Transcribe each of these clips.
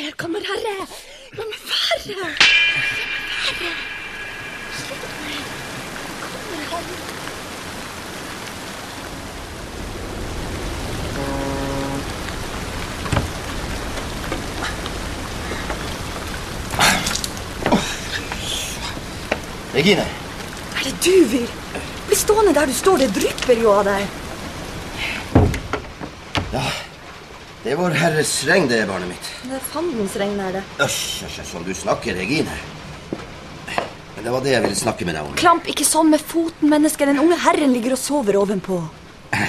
mer, kammerherre! La meg være! La meg være! Slipp meg! Kammerherre! Regine, Er det du vil? Bli stående der du står, det drypper jo av deg. Ja, det er vår Herres regn, det, barnet mitt. Fandens regn, er det. Æsj, æsj, som du snakker, Regine. Men det var det jeg ville snakke med deg om. Klamp ikke sånn med foten, menneske. Den unge herren ligger og sover ovenpå.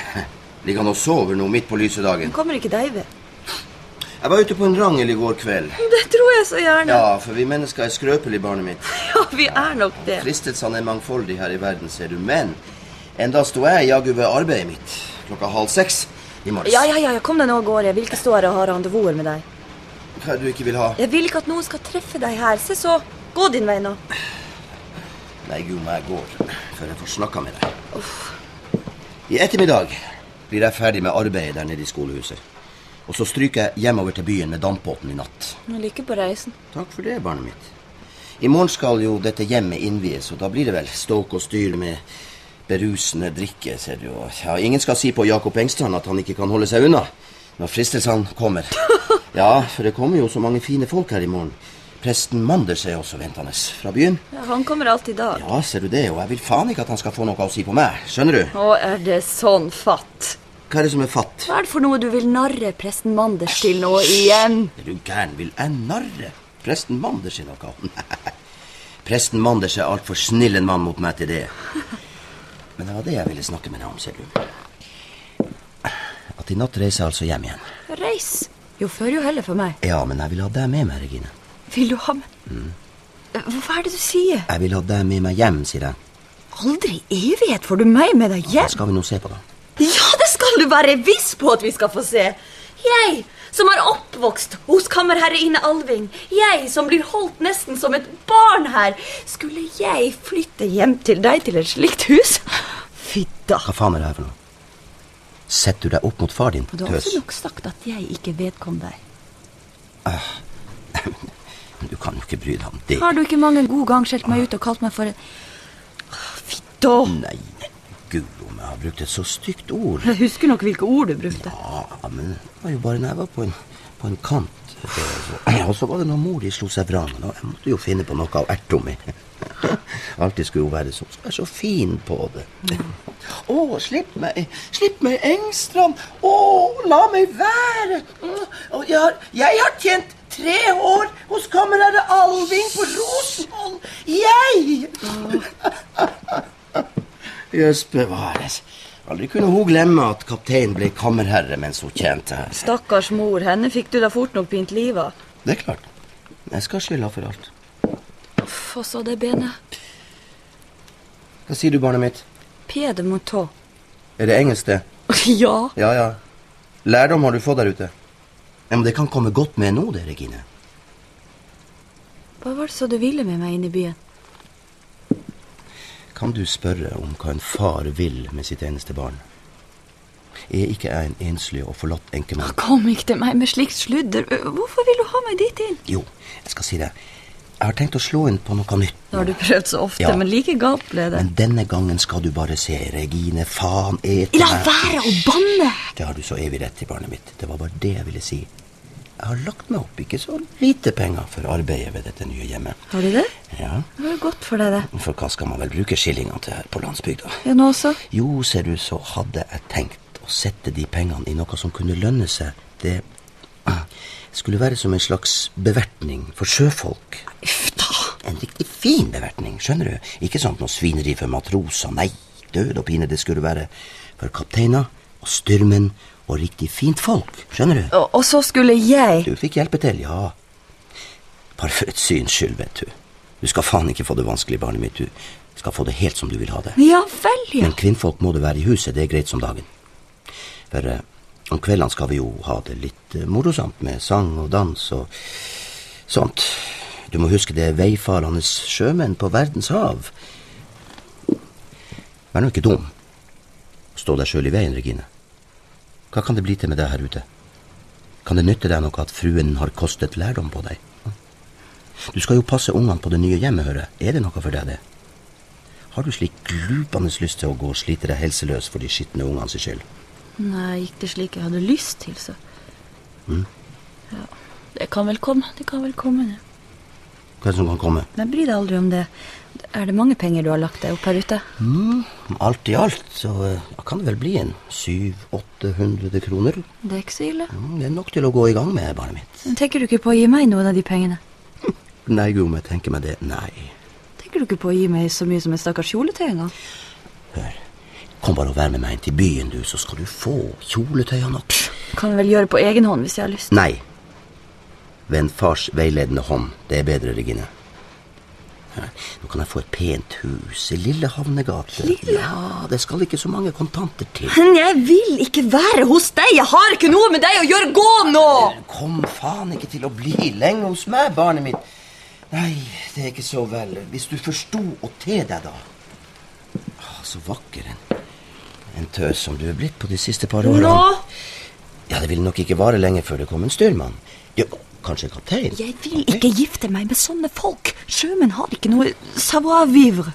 Ligger han og sover nå midt på lyse dagen? Han kommer ikke deg ved. Jeg var ute på en rangel i går kveld. Det tror jeg så gjerne. Ja, for vi mennesker er skrøpelige, barnet mitt. Ja, vi er nok det. Fristelsene er mangfoldige her i verden, ser du. Men enda sto jeg jaggu ved arbeidet mitt klokka halv seks i morges. Ja, ja, ja, kom deg nå av gårde. Jeg vil ikke stå her og ha rendezvous med deg. Hva er det du ikke vil ha? Jeg vil ikke at noen skal treffe deg her. Se så. Gå din vei nå. Nei, gud meg går før jeg får snakka med deg. I ettermiddag blir jeg ferdig med arbeidet der nede i skolehuset. Og så stryker jeg hjemover til byen med dampbåten i natt. Lykke på reisen. Takk for det, barnet mitt. I morgen skal jo dette hjemmet innvies, og da blir det vel ståk og styr med berusende drikke, ser du. Ja, ingen skal si på Jakob Engstrand at han ikke kan holde seg unna når fristelsene kommer. Ja, for det kommer jo så mange fine folk her i morgen. Presten Manders er også ventende fra byen. Ja, han kommer alltid i dag. Ja, ser du det, og jeg vil faen ikke at han skal få noe å si på meg. Skjønner du? Å, er det sånn fatt? Hva er det som er fatt? Hva er det for noe du vil narre presten Manders til nå igjen? Er du gæren? Vil jeg narre presten Manders i noe? Nei. Presten Manders er altfor snill en mann mot meg til det. Men det var det jeg ville snakke med deg om, ser du. At i natt reiser jeg altså hjem igjen. Reis. Jo før, jo heller for meg. Ja, men jeg vil ha deg med meg, Regine. Vil du ha med Hva er det du sier? Jeg vil ha deg med meg hjem, sier jeg. Aldri i evighet får du meg med deg hjem. hjem. skal vi nå se på, da. Ja, det skal du være viss på at vi skal få se. Jeg som er oppvokst hos kammerherreinne Alving. Jeg som blir holdt nesten som et barn her. Skulle jeg flytte hjem til deg til et slikt hus? Fy da. Hva faen er det her for noe? Setter du deg opp mot far din, tøs? Du har også nok sagt at jeg ikke vedkom deg. Uh, du kan jo ikke bry deg om det. Har du ikke mange gode ganger skjelt meg ut og kalt meg for en Fy da. Nei, gud om jeg har brukt et så stygt ord. Jeg husker nok hvilke ord du brukte. Ja, men det var jo bare når jeg var på en, på en kant. Det Og så var det når mor di slo seg fra meg. Jeg måtte jo finne på noe av erta mi. Alltid skulle hun være så, så fin på det. Å, slipp meg! Slipp meg, Engstrand! Å, la meg være! Oh, jeg, har, jeg har tjent tre år hos kamerat Alving på Rosenvoll. Jeg! Jøss bevares. Aldri kunne hun glemme at kapteinen ble kammerherre mens hun tjente her. Stakkars mor, henne fikk du da fort nok pint livet av. Det er klart. Jeg skal skylda for alt. Uff, og så det benet. Hva sier du, barnet mitt? Pede mot tå. Er det engelsk, det? Ja. Ja, ja. Lærdom har du fått der ute. Ja, Men det kan komme godt med nå, det, Regine. Hva var det så du ville med meg inn i byen? Kan du spørre om hva en far vil med sitt eneste barn? Er ikke jeg en enslig og forlatt enkemann? Kom ikke til meg med slikt sludder. Hvorfor vil du ha meg dit inn? Jo, jeg skal si det. Jeg har tenkt å slå inn på noe nytt. Det har du prøvd så ofte, Ja. men like galt ble det. Men denne gangen skal du bare se. Regine, faen et La være å banne! Det har du så evig rett i, barnet mitt. Det var bare det jeg ville si. Jeg har lagt meg opp ikke så lite penger for arbeidet ved dette nye hjemmet. Har du det? Ja, Det var godt for deg, det. For hva skal man vel bruke skillingene til her på landsbygda? Ja, nå også? Jo, ser du, så hadde jeg tenkt å sette de pengene i noe som kunne lønne seg. Det skulle være som en slags bevertning for sjøfolk. Uff da. En riktig fin bevertning, skjønner du? Ikke sånn noe svineri for matroser, nei. Død og pine, det skulle være for kapteiner og styrmenn og riktig fint folk, skjønner du? Og, og så skulle jeg Du fikk hjelpe til, ja. Bare for et syns skyld, vet du. Du skal faen ikke få det vanskelig, barnet mitt. Du skal få det helt som du vil ha det. Ja vel, ja. Men kvinnfolk må det være i huset, det er greit som dagen. For eh, om kveldene skal vi jo ha det litt eh, morosamt med sang og dans og sånt. Du må huske det er veifarende sjømenn på verdens hav. Vær nå ikke dum. Stå deg sjøl i veien, Regine. Hva kan det bli til med deg her ute? Kan det nytte deg noe at fruen har kostet lærdom på deg? Du skal jo passe ungene på det nye hjemmet, hører jeg. Er det noe for deg, det? Har du slik glupende lyst til å gå og slite deg helseløs for de skitne ungene sin skyld? Nei, gikk det slik jeg hadde lyst til, så Ja, det kan vel komme. Det kan vel komme. det. Hva er det som kan komme? Jeg bryr deg aldri om det. Er det mange penger du har lagt deg opp her ute? Mm, alt i alt så eh, kan det vel bli en 700-800 kroner. Det er ikke så ille. Mm, det er nok til å gå i gang med, barnet mitt. Tenker du ikke på å gi meg noen av de pengene? Nei, gud, om jeg tenker meg det. Nei. Tenker du ikke på å gi meg så mye som en stakkars kjoletøy engang? Hør. Kom bare og vær med meg inn til byen, du, så skal du få kjoletøy og nok. Kan vel gjøre på egen hånd hvis jeg har lyst. Nei. Ved en fars veiledende hånd. Det er bedre, Regine. Nå kan jeg få et pent hus i Lille Havnegate. Lille? Ja, det skal ikke så mange kontanter til. Men jeg vil ikke være hos deg! Jeg har ikke noe med deg å gjøre! Gå nå! Kom faen ikke til å bli lenge hos meg, barnet mitt. Nei, det er ikke så vel. Hvis du forsto å te deg, da. Ah, så vakker en, en tøs som du er blitt på de siste par årene. Nå! Ja, det vil nok ikke vare lenge før det kommer en styrmann. Ja, kanskje en kaptein? Jeg vil ikke gifte meg med sånne folk. Sjømenn har ikke noe savoir vivre.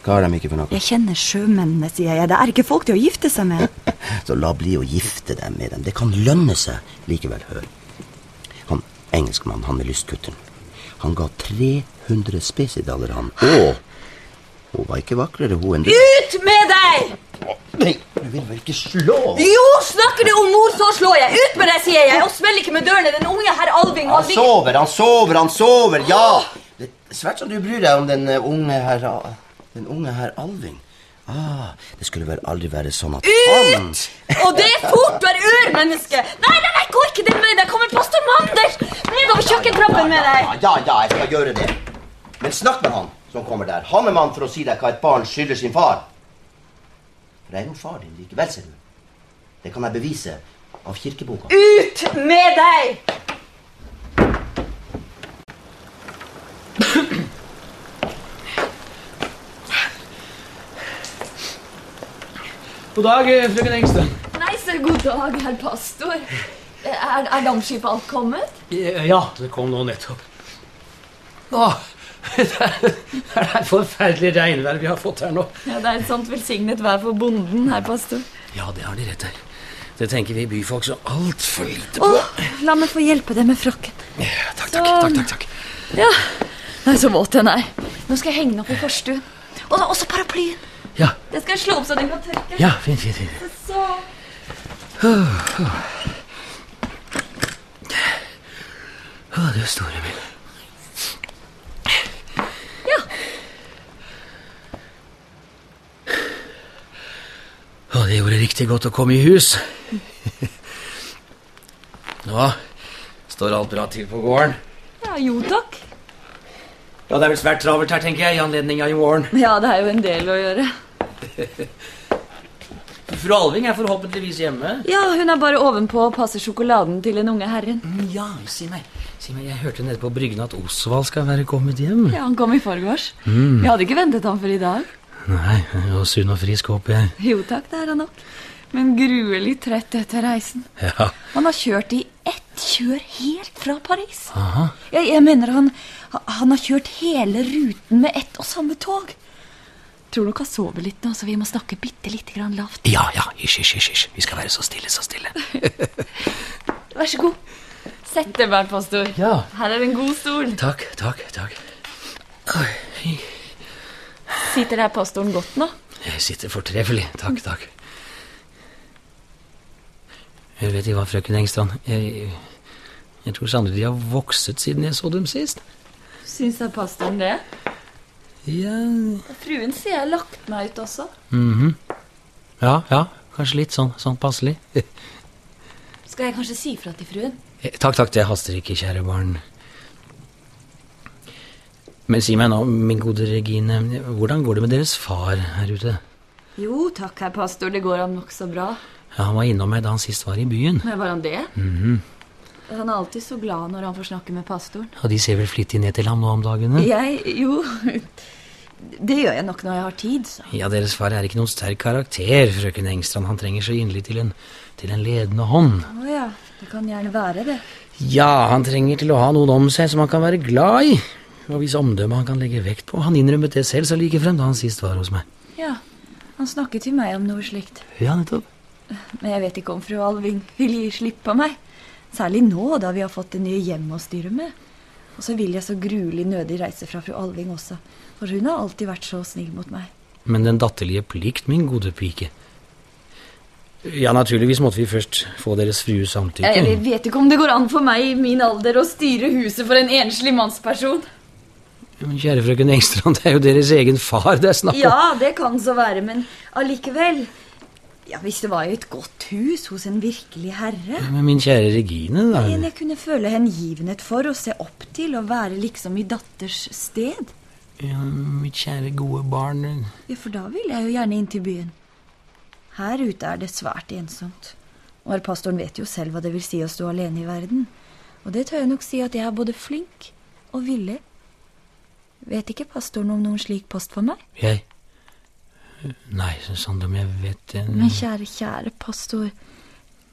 Hva har de ikke for noe? Jeg kjenner sjømennene, sier jeg. Det er ikke folk til å gifte seg med. Så la bli å gifte deg med dem. Det kan lønne seg likevel. Hør. Han engelskmannen, han med lystkutteren, han ga 300 spesidaler, han. Og hun var ikke vakrere, hun enn du. Ut med deg! Nei, du vil vel ikke slå? Jo, snakker du om mor, så slår jeg. Ut med deg, sier jeg. Og smell ikke med dørene. Den unge herr Alving Han sover, han sover, han sover, ja! Det er svært som du bryr deg om den eh, unge herr Den unge herr Alving. Ah, det skulle vel aldri være sånn at han Ut! Og det er fort, du er urmenneske. Nei, nei, nei, gå ikke den veien. Der kommer pastor Manders nedover kjøkkentrappen med deg. Ja, ja, jeg skal gjøre det. Men snakk med han som kommer der. Han er mann for å si deg hva et barn skylder sin far. For jeg er jo far din likevel, ser du. Det kan jeg bevise av kirkeboka. Ut med deg! God dag, eh, frøken Engstrøm. Nei, så god dag, herr pastor. Er, er dampskipet alt kommet? Ja, det kom nå nettopp. Å, det er et forferdelig regnvær vi har fått her nå. Ja, Det er et sånt velsignet vær for bonden, herr pastor. Ja, det har de rett her. Det tenker vi byfolk så altfor lite på. Åh, la meg få hjelpe deg med frakken. Ja, takk, takk, takk, takk, takk. Ja, Nei, så våt den er. Nå skal jeg henge den opp i forstuen. Og så også paraplyen. Ja, Den skal jeg slå opp så den kan tørke. ja, fint, fint, fint. Så... Å, du store min. Ja. Og det gjorde riktig godt å komme i hus. Nå står alt bra til på gården. ja, jo takk. Ja, det er vel svært travelt her, tenker jeg, i anledning av våren. Ja, det er jo en del å gjøre. Fru Alving er forhåpentligvis hjemme. Ja, hun er bare ovenpå og passer sjokoladen til den unge herren. Mm, Ja, si meg. Si meg, Jeg hørte nede på bryggen at Osvald skal være kommet hjem. Ja, Han kom i forgårs. Vi hadde ikke ventet ham for i dag. Nei, og sunn og frisk, håper jeg. Jo takk, det er han nok. Men gruelig trett etter reisen. Ja. Han har kjørt i ett kjør helt fra Paris. Aha. Jeg, jeg mener han, han har kjørt hele ruten med ett og samme tog. Tror nok han sover litt nå, så vi må snakke bitte lite grann lavt. Ja, ja, hysj, hysj, hysj. Vi skal være så stille, så stille. Vær så god. Sett deg, Bernt pastor. Ja. Her er en god stol. Takk, takk, takk. Oi, Sitter der pastoren godt nå? jeg sitter fortreffelig. Takk, takk. Jeg vet ikke hva, frøken Engstrand. Jeg, jeg tror sannelig de har vokset siden jeg så dem sist. Syns jeg pastoren det? Ja, Fruen sier jeg har lagt meg ut også. mhm. Ja, ja, kanskje litt sånn, sånn passelig. Skal jeg kanskje si fra til fruen? Eh, Takk, takk, det haster ikke, kjære barn. Men si meg nå, min gode Regine, hvordan går det med deres far her ute? Jo takk, herr pastor, det går han nokså bra. Ja, han var innom meg da han sist var i byen. Men var han det? Mhm. Han er alltid så glad når han får snakke med pastoren. Og de ser vel flittig ned til ham nå om dagene? Jeg Jo, det gjør jeg nok når jeg har tid, så. Ja, deres far er ikke noen sterk karakter, frøken Engstrand. Han trenger så inderlig til en, til en ledende hånd. Å ja. Det kan gjerne være det. Ja, han trenger til å ha noen om seg som han kan være glad i, og hvis omdømmet han kan legge vekt på. Han innrømmet det selv så likefrem da han sist var hos meg. Ja, han snakket til meg om noe slikt. Ja, nettopp. Men jeg vet ikke om fru Alving vil gi slipp på meg. Særlig nå, da vi har fått det nye hjemmet å styre med. Og så vil jeg så gruelig nødig reise fra fru Alving også, for hun har alltid vært så snill mot meg. Men den datterlige plikt, min gode pike. Ja, naturligvis måtte vi først få deres frues samtykke. Jeg vet ikke om det går an for meg i min alder å styre huset for en enslig mannsperson. Men kjære frøken Engstrand, det er jo deres egen far det er snakk om. Ja, det kan så være, men allikevel Ja, Hvis det var i et godt hus hos en virkelig herre. Ja, Men min kjære Regine, da. En jeg kunne føle hengivenhet for og se opp til og være liksom i datters sted. Ja, mitt kjære, gode barn. Ja, For da vil jeg jo gjerne inn til byen. Her ute er det svært ensomt. Og herr pastoren vet jo selv hva det vil si å stå alene i verden. Og det tør jeg nok si at jeg er både flink og villig. Vet ikke pastoren om noen slik post for meg? Jeg? Nei, sånn om jeg vet det Men kjære, kjære pastor,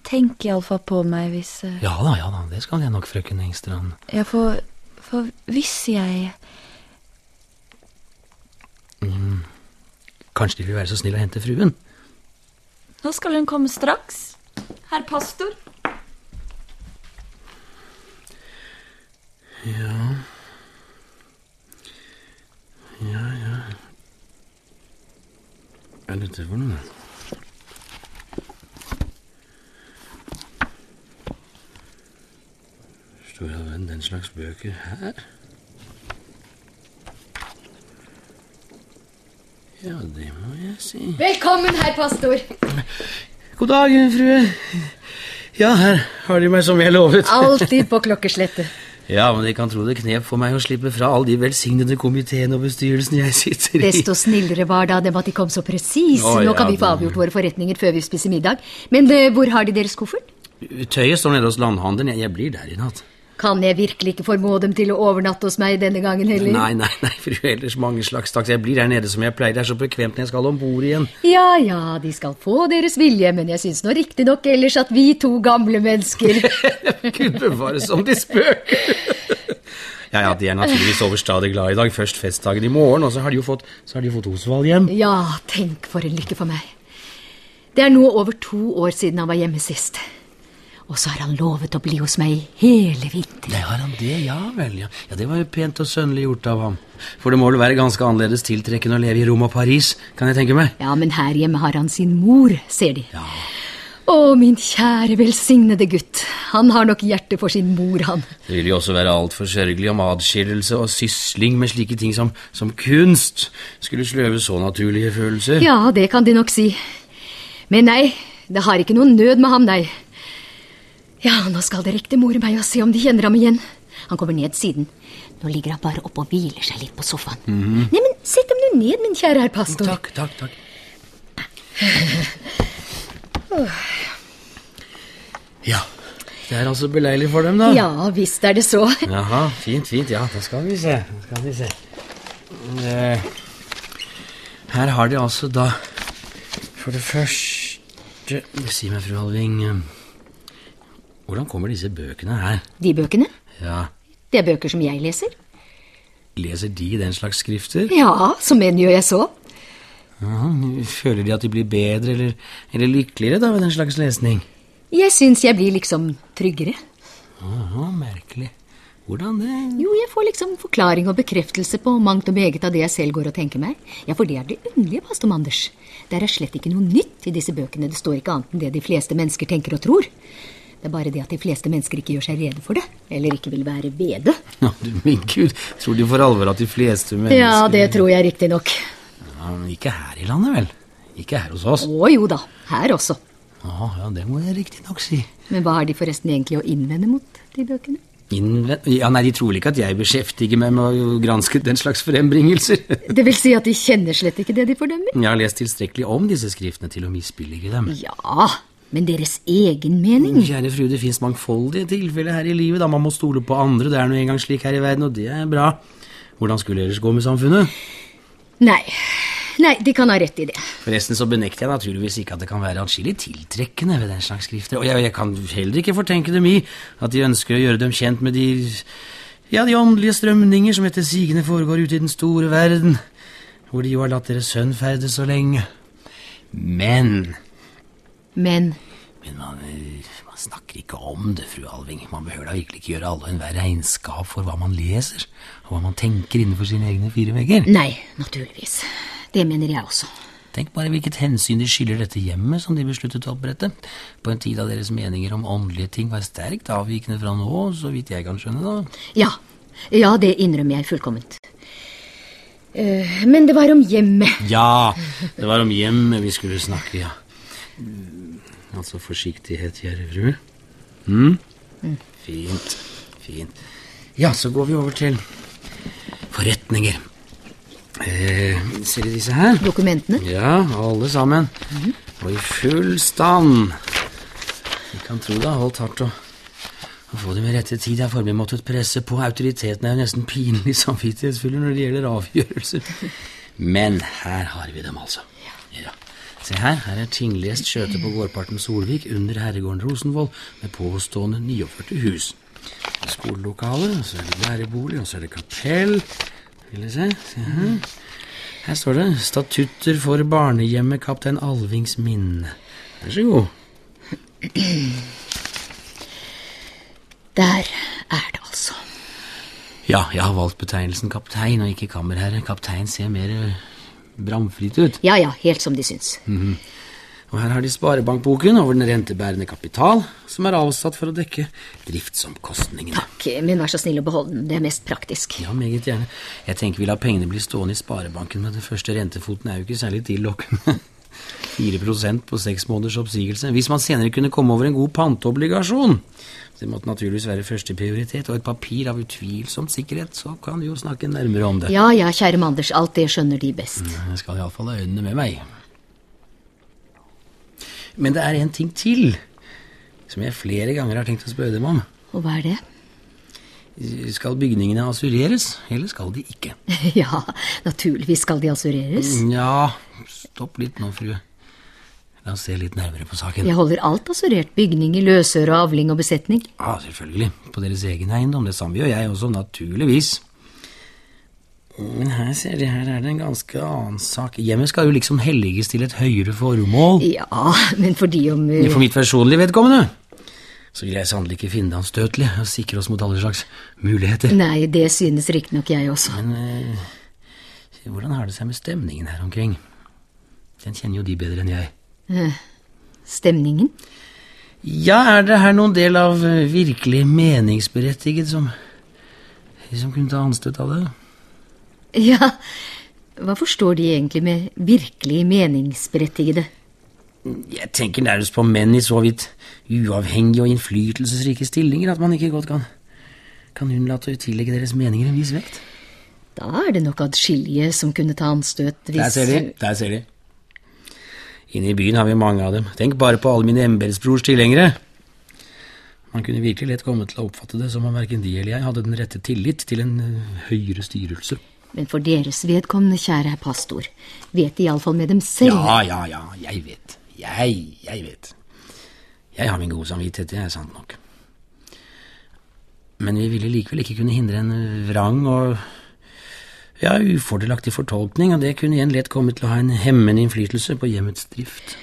tenk iallfall på meg hvis uh... Ja da, ja da, det skal jeg nok, frøken Engstrand. Ja, for, for hvis jeg Kanskje De vil være så snill å hente fruen? Nå skal hun komme straks. Herr pastor. Ja, ja. Hva er dette for noe? Står all verden den slags bøker her? Ja, det må jeg si. Velkommen, herr pastor. God dag, frue. Ja, her har de meg som jeg lovet. Alltid på klokkeslettet. Ja, men de kan tro det knep for meg å slippe fra alle de velsignede komiteene og bestyrelsen jeg sitter i. Desto snillere var da dem at de kom så presis. Nå ja, kan vi få avgjort våre forretninger før vi spiser middag. Men eh, hvor har de deres koffert? Tøyet står nede hos landhandelen. Jeg- Jeg blir der i natt. Kan jeg virkelig ikke formå dem til å overnatte hos meg denne gangen heller? Nei, nei, nei, fru, ellers mange slags takk. Jeg blir der nede som jeg pleier. Det er så bekvemt når jeg skal om bord igjen. Ja, ja, de skal få deres vilje, men jeg syns nå riktignok ellers at vi to gamle mennesker Gud bevare som de spøker. Ja, ja, de er naturligvis overstadig glad i dag. Først festdagen i morgen, og så har de jo fått, så har de fått Osvald hjem. Ja, tenk for en lykke for meg. Det er nå over to år siden han var hjemme sist. Og så har han lovet å bli hos meg hele vinteren. Det har han det, ja vel, ja. ja. Det var jo pent og sønnelig gjort av ham. For det må vel være ganske annerledes tiltrekkende å leve i Rom og Paris, kan jeg tenke meg. Ja, men her hjemme har han sin mor, ser de. Ja. Å, min kjære velsignede gutt. Han har nok hjerte for sin mor, han. Det vil jo også være altfor sørgelig om adskillelse og sysling med slike ting som, som kunst skulle sløve så naturlige følelser. Ja, det kan de nok si. Men nei, det har ikke noen nød med ham, nei. Ja, nå skal det riktig more meg og se om de kjenner ham igjen. Han kommer ned siden. Nå ligger han bare oppe og hviler seg litt på sofaen. Nei, men sett dem nå ned, min kjære herr pastor. Takk, takk, takk. Ja, det er altså beleilig for dem, da. Ja, visst er det så. Jaha, fint, fint. Ja, da skal vi se. Da skal vi se. Eh, her har de altså da For det første Si meg, fru Alving eh, Hvordan kommer disse bøkene her? De bøkene, Ja, det er bøker som jeg leser. Leser de den slags skrifter? Ja, som en gjør jeg så. Ja, føler de at de blir bedre eller, eller lykkeligere da ved den slags lesning? Jeg syns jeg blir liksom tryggere. Aha, merkelig. Hvordan det? Jo, jeg får liksom forklaring og bekreftelse på mangt og meget av det jeg selv går og tenker meg. Ja, for det er det underlige, pastor Manders. Det er slett ikke noe nytt i disse bøkene. Det står ikke annet enn det de fleste mennesker tenker og tror. Det er bare det at de fleste mennesker ikke gjør seg rede for det, eller ikke vil være ved det. Ja, du, min Gud, tror de for alvor at de fleste mennesker Ja, det tror jeg riktignok. Ja, men ikke her i landet, vel? Ikke her hos oss. Å jo da, her også. Ja, ja, det må jeg riktignok si. Men hva har de forresten egentlig å innvende mot de bøkene? Innvend... Ja, nei, De tror vel ikke at jeg beskjeftiger meg med å granske den slags frembringelser. Det vil si at de kjenner slett ikke det de fordømmer? Jeg har lest tilstrekkelig om disse skriftene til å misbillige dem. Ja, men deres egen mening? Kjære fru, det fins mangfoldige tilfeller her i livet da man må stole på andre. Det er nå engang slik her i verden, og det er bra. Hvordan skulle det ellers gå med samfunnet? Nei, Nei, de kan ha rett i det. Forresten så benekter jeg naturligvis ikke at det kan være atskillig tiltrekkende ved den slags skrifter. Og jeg, jeg kan heller ikke fortenke dem i at de ønsker å gjøre dem kjent med de ja, de åndelige strømninger som etter sigende foregår ute i den store verden, hvor de jo har latt deres sønn ferdes så lenge. Men Men Men man, man snakker ikke om det, fru Alving. Man behøver da virkelig ikke gjøre alle og enhver regnskap for hva man leser, og hva man tenker innenfor sine egne fire vegger. nei, naturligvis. Det mener jeg også. Tenk bare hvilket hensyn de skylder dette hjemmet som de besluttet å opprette, på en tid da deres meninger om åndelige ting var sterkt avvikende fra nå, så vidt jeg kan skjønne, da. Ja. Ja, det innrømmer jeg fullkomment. Eh, men det var om hjemmet. Ja, det var om hjemmet vi skulle snakke, ja. Mm, Altså forsiktighet, kjære Mm? Mm? Fint, fint. Ja, så går vi over til forretninger. Eh, ser du disse her? Dokumentene. Ja, alle sammen. Og i full stand. Vi kan tro det har holdt hardt å, å få dem i rette tid. Jeg formelig måttet presse på. Autoriteten er jo nesten pinlig samvittighetsfulle når det gjelder avgjørelser. Men her har vi dem, altså. Ja. Se her, her er tinglest skjøte på gårdparten Solvik under herregården Rosenvoll med påstående nyoppførte hus. Skolelokale, og så er det lærerbolig, og så er det kapell. Vil du se? Se her. Her står det 'Statutter for barnehjemmet kaptein Alvings minne'. Vær så god. Der er det altså. Ja, jeg har valgt betegnelsen kaptein og ikke kammerherre. Kaptein ser mer bramfritt ut. Ja ja, helt som de syns. Og her har de sparebankboken over den rentebærende kapital, som er avsatt for å dekke driftsomkostningene. Takk, men vær så snill å beholde den. Det er mest praktisk. Ja, meget gjerne. Jeg tenker vi lar pengene bli stående i sparebanken, men den første rentefoten er jo ikke særlig tillokkende. 4 på seks måneders oppsigelse. Hvis man senere kunne komme over en god panteobligasjon, det måtte naturligvis være førsteprioritet, og et papir av utvilsomt sikkerhet, så kan vi jo snakke nærmere om det. Ja ja, kjære Manders, alt det skjønner de best. Jeg skal iallfall ha øynene med meg. Men det er en ting til som jeg flere ganger har tenkt å spørre dem om. Og hva er det? Skal bygningene assureres, eller skal de ikke? Ja, naturligvis skal de assureres. Ja, stopp litt nå, frue. La oss se litt nærmere på saken. Jeg holder alt assurert. Bygninger, løsøre, avling og besetning. Ja, selvfølgelig. På deres egen eiendom. Det samme gjør jeg også, naturligvis. Men her ser de, her er det en ganske annen sak. Hjemmet skal jo liksom helliges til et høyere formål. Ja, men fordi om uh... For mitt personlige vedkommende så vil jeg sannelig ikke finne det anstøtelig å sikre oss mot alle slags muligheter. Nei, det synes riktignok jeg også. Men uh, hvordan har det seg med stemningen her omkring? Den kjenner jo de bedre enn jeg. Eh, Stemningen? Ja, er det her noen del av eh, virkelig meningsberettiget som, som kunne ta anstøt av det? Ja, hva forstår de egentlig med virkelig meningsberettigede? Jeg tenker nærmest på menn i så vidt uavhengige og innflytelsesrike stillinger at man ikke godt kan, kan unnlate å tillegge deres meninger en viss vekt. Da er det nok adskillige som kunne ta anstøt hvis Der ser de, der ser de. Inne i byen har vi mange av dem. Tenk bare på alle mine embetsbrors tilhengere. Man kunne virkelig lett komme til å oppfatte det som om verken de eller jeg hadde den rette tillit til en eh, høyere styrelse. Men for deres vedkommende, kjære herr pastor, vet de iallfall med dem selv Ja, ja, ja, jeg vet. Jeg, jeg vet. Jeg har min gode samvittighet, det er sant nok. Men vi ville likevel ikke kunne hindre en vrang og ja, ufordelaktig fortolkning, og det kunne igjen lett komme til å ha en hemmende innflytelse på hjemmets drift.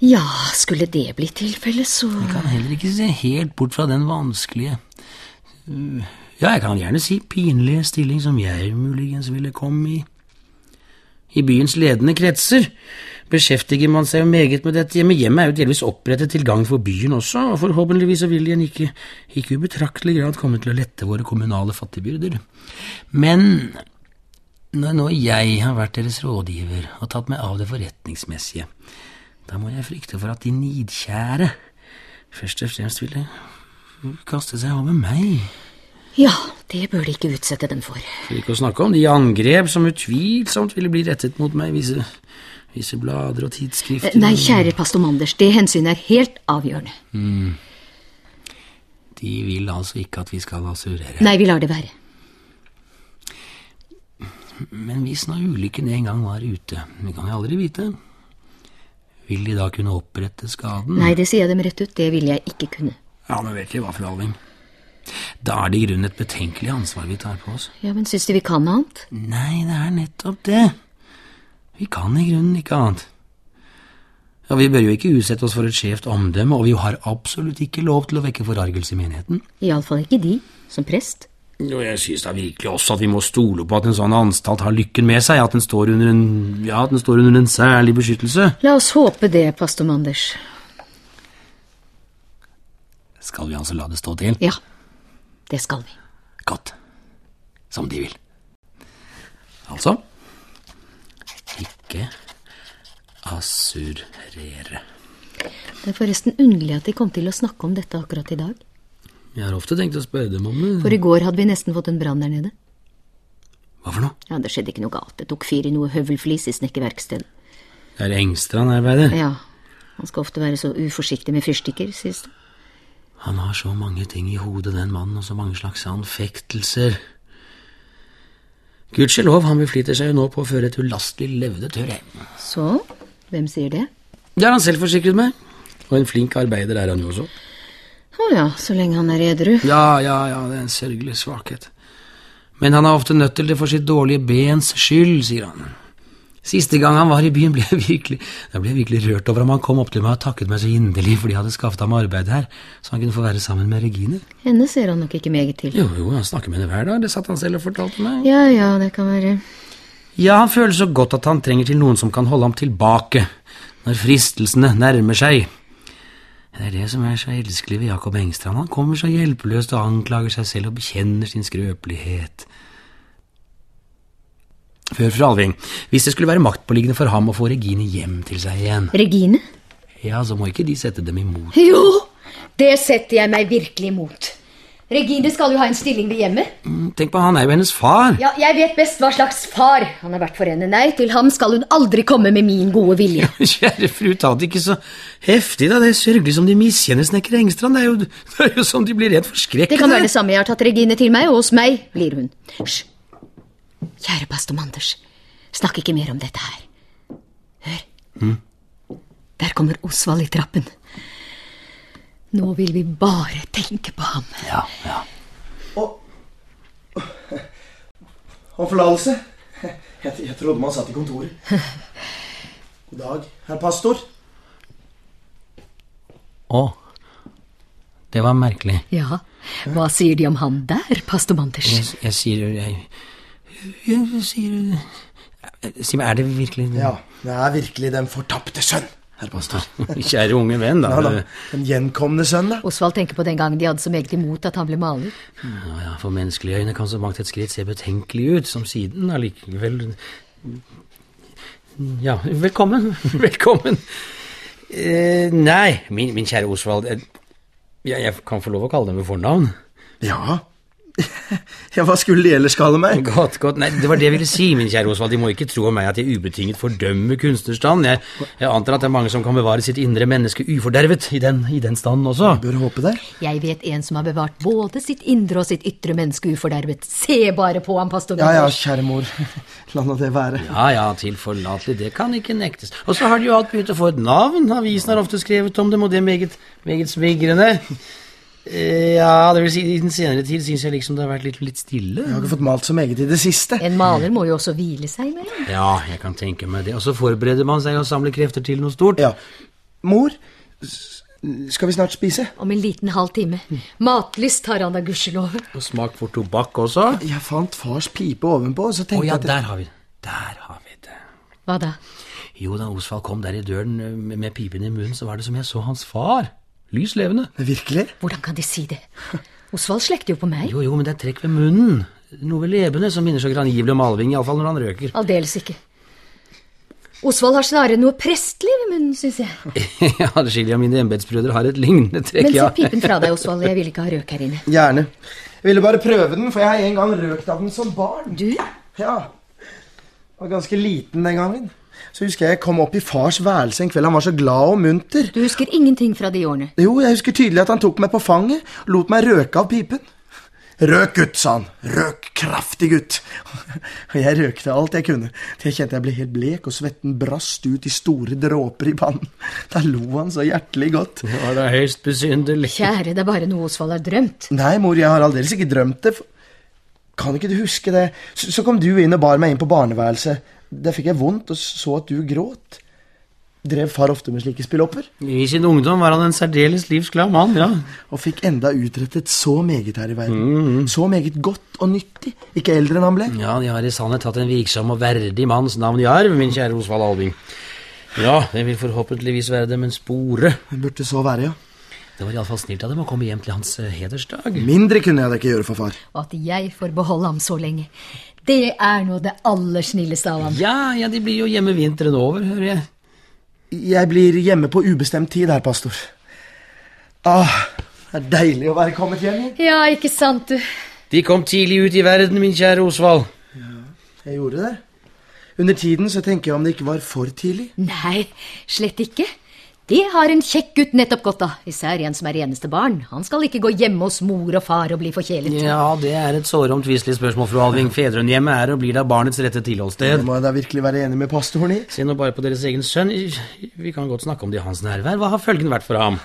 Ja, skulle det bli tilfellet, så Jeg kan heller ikke se helt bort fra den vanskelige Ja, jeg kan gjerne si pinlige stilling som jeg muligens ville komme i. I byens ledende kretser beskjeftiger man seg jo meget med dette hjemmet. Hjemmet er jo delvis opprettet til gagn for byen også, og forhåpentligvis vil det i en ikke, ikke ubetraktelig grad komme til å lette våre kommunale fattigbyrder. Men når nå jeg har vært deres rådgiver og tatt meg av det forretningsmessige, da må jeg frykte for at de nidkjære først og fremst ville kaste seg over meg. Ja, det bør de ikke utsette dem for. For ikke å snakke om de angrep som utvilsomt ville bli rettet mot meg, visse, visse blader og tidsskrifter. Nei, kjære pastor Manders, det hensynet er helt avgjørende. De vil altså ikke at vi skal assurere. Nei, vi lar det være. Men hvis nå ulykken en gang var ute, vi kan jo aldri vite, vil de da kunne opprette skaden? Nei, det sier jeg dem rett ut. Det ville jeg ikke kunne. Ja, men vet de hva, fru Alving? Da er det i grunnen et betenkelig ansvar vi tar på oss. Ja, men syns de vi kan annet? Nei, det er nettopp det. Vi kan i grunnen ikke annet. Ja, Vi bør jo ikke utsette oss for et skjevt omdømme, og vi har absolutt ikke lov til å vekke forargelse i menigheten. Iallfall ikke de, som prest. Og jeg synes da virkelig også at vi må stole på at en sånn anstalt har lykken med seg, at den står under en, ja, at den står under en særlig beskyttelse. La oss håpe det, pastor Manders. Skal vi altså la det stå til? Ja, det skal vi. Godt. Som de vil. Altså ikke assurere. Det er forresten underlig at de kom til å snakke om dette akkurat i dag. Jeg har ofte tenkt å spørre dem om det. For i går hadde vi nesten fått en brann der nede. Hva for noe? Ja, det skjedde ikke noe galt. Det tok fyr i noe høvelflis i snekkerverkstedet. Det er Engstrand arbeider. Ja, han skal ofte være så uforsiktig med fyrstikker, sies det. Han har så mange ting i hodet, den mannen, og så mange slags anfektelser. Gudskjelov, han befliter seg jo nå på å føre et ulastelig levde tørr hjem. Så, hvem sier det? Det har han selv forsikret meg. Og en flink arbeider er han jo også. Å ja, så lenge han er edru. Ja, ja, ja, det er en sørgelig svakhet. Men han er ofte nødt til det for sitt dårlige bens skyld, sier han. Siste gang han var i byen, ble jeg virkelig, jeg ble virkelig rørt over ham. Han kom opp til meg og takket meg så inderlig fordi jeg hadde skaffet ham arbeid her, så han kunne få være sammen med Regine. Henne ser han nok ikke meget til. Jo, jo, han snakker med henne hver dag, det satt han selv og fortalte meg. Ja ja, det kan være. Ja, han føler så godt at han trenger til noen som kan holde ham tilbake når fristelsene nærmer seg. Det er det som er så elskelig ved Jakob Engstrand. Han kommer så hjelpeløst og anklager seg selv og bekjenner sin skrøpelighet. Før fru Alving, hvis det skulle være maktpåliggende for ham å få Regine hjem til seg igjen, Regine? ja, så må ikke de sette dem imot. Jo, det setter jeg meg virkelig imot. Regine skal jo ha en stilling ved hjemmet. Mm, Tenk på, han er jo hennes far. Ja, jeg vet best hva slags far han har vært for henne. Nei, til ham skal hun aldri komme med min gode vilje. Kjære fru, ta det ikke så heftig, da. Det er sørgelig som de miskjenner snekker Engstrand. Det er, jo, det er jo som de blir redd forskrekket. Det kan være det samme. Jeg har tatt Regine til meg, og hos meg blir hun. Hysj. Kjære pastor Manders, snakk ikke mer om dette her. Hør. Der kommer Osvald i trappen. Nå vil vi bare tenke på ham. Ja, ja. Om forlatelse. Jeg, jeg trodde man satt i kontoret. God dag, herr pastor. Å, det var merkelig. Ja, hva sier de om han der, pastor Manders? Jeg, jeg sier jeg, jeg sier Si meg, er det virkelig Ja, det er virkelig den fortapte sønn, herr pastor. Kjære unge venn, da. Ja da, Den gjenkomne sønn, da. Osvald tenker på den gangen de hadde så meget imot at han ble maler. Ja, ja, for menneskelige øyne kan så mangt et skritt se betenkelig ut, som siden allikevel Ja, velkommen. velkommen. Eh, nei, min, min kjære Osvald, eh, jeg, jeg kan få lov å kalle deg med fornavn? Ja. ja, hva skulle de ellers kalle meg? Godt, godt. Nei, det var det jeg ville si, min kjære Osvald. De må ikke tro om meg at jeg ubetinget fordømmer kunstnerstand. Jeg, jeg antar at det er mange som kan bevare sitt indre menneske ufordervet i den, i den standen også. Jeg Bør håpe det. Jeg vet en som har bevart både sitt indre og sitt ytre menneske ufordervet. Se bare på ham, pastor Ja ja, kjære mor. La nå det være. Ja, ja, tilforlatelig, det kan ikke nektes. Og så har de jo alt begynt å få et navn. Avisen har ofte skrevet om dem, og det er meget, meget smigrende. Eh, ja, det vil si, i den senere tid syns jeg liksom det har vært litt, litt stille. Jeg har ikke fått malt så meget i det siste. En maler må jo også hvile seg imellom. Ja, jeg kan tenke meg det. Og så forbereder man seg og samler krefter til noe stort. Ja. Mor, skal vi snart spise? Om en liten halv time. Matlyst har han da gudskjelov. Og smak for tobakk også. Jeg fant fars pipe ovenpå, og så Å tenkte ja, jeg at der har vi det. Der har vi det. Hva da? Jo, da Osvald kom der i døren eh, med, med pipen i munnen, så var det som jeg så hans far. Lys levende. Virkelig? Hvordan kan de si det? Osvald slekter jo på meg. Jo, jo, men det er trekk ved munnen. Noe ved leppene som minner så grangivelig om Alving, iallfall når han røker. Aldeles ikke. Osvald har snarere noe prestlig ved munnen, syns jeg. ja, Adskillige av mine embetsbrødre har et lignende trekk, Men ja. sett pipen fra deg, Osvald. Jeg vil ikke ha røk her inne. Gjerne. Jeg ville bare prøve den, for jeg har en gang røkt av den som barn. Du? Ja. Jeg var ganske liten den gangen. Så husker jeg jeg kom opp i fars værelse en kveld. Han var så glad og munter. Du husker ingenting fra de årene. Jo, jeg husker tydelig at han tok meg på fanget og lot meg røke av pipen. Røk gutt, sa han. Røk kraftig gutt. Og jeg røkte alt jeg kunne, til jeg kjente jeg ble helt blek, og svetten brast ut i store dråper i pannen. Da lo han så hjertelig godt. Det var da høyst besynderlig. Kjære, det er bare noe Osvald har drømt. Nei, mor, jeg har aldeles ikke drømt det. Kan ikke du huske det? Så, så kom du inn og bar meg inn på barneværelset. Der fikk jeg vondt og så at du gråt. Drev far ofte med slike spillopper? I sin ungdom var han en særdeles livsglad mann, ja. Og fikk enda utrettet så meget her i verden. Så meget godt og nyttig. Ikke eldre enn han ble. Ja, de har i sannhet hatt en virksom og verdig manns navn i arv, min kjære Osvald Alving. Ja, det vil forhåpentligvis være dem en spore. Det burde så være, ja. Det var iallfall snilt av dem å komme hjem til hans eh, hedersdag. Mindre kunne jeg da ikke gjøre for far. Og at jeg får beholde ham så lenge. Det er nå det aller snilleste av ham. Ja, ja, de blir jo hjemme vinteren over, hører jeg. Jeg blir hjemme på ubestemt tid her, pastor. Ah, det er deilig å være kommet hjem. Ja, ikke sant, du. De kom tidlig ut i verden, min kjære Osvald. Jeg gjorde det. Under tiden så tenker jeg om det ikke var for tidlig. Nei, slett ikke. Det har en kjekk gutt nettopp godt av, især en som er eneste barn. Han skal ikke gå hjemme hos mor og far og bli forkjælet. Ja, det er et såre omtvistelig spørsmål, fru Alving. Fedrehjemmet er og blir da barnets rette Det tilholdssted. må jeg da virkelig være enig med pastoren i. Se nå bare på deres egen sønn. Vi kan godt snakke om det i hans nærvær. Hva har følgen vært for ham?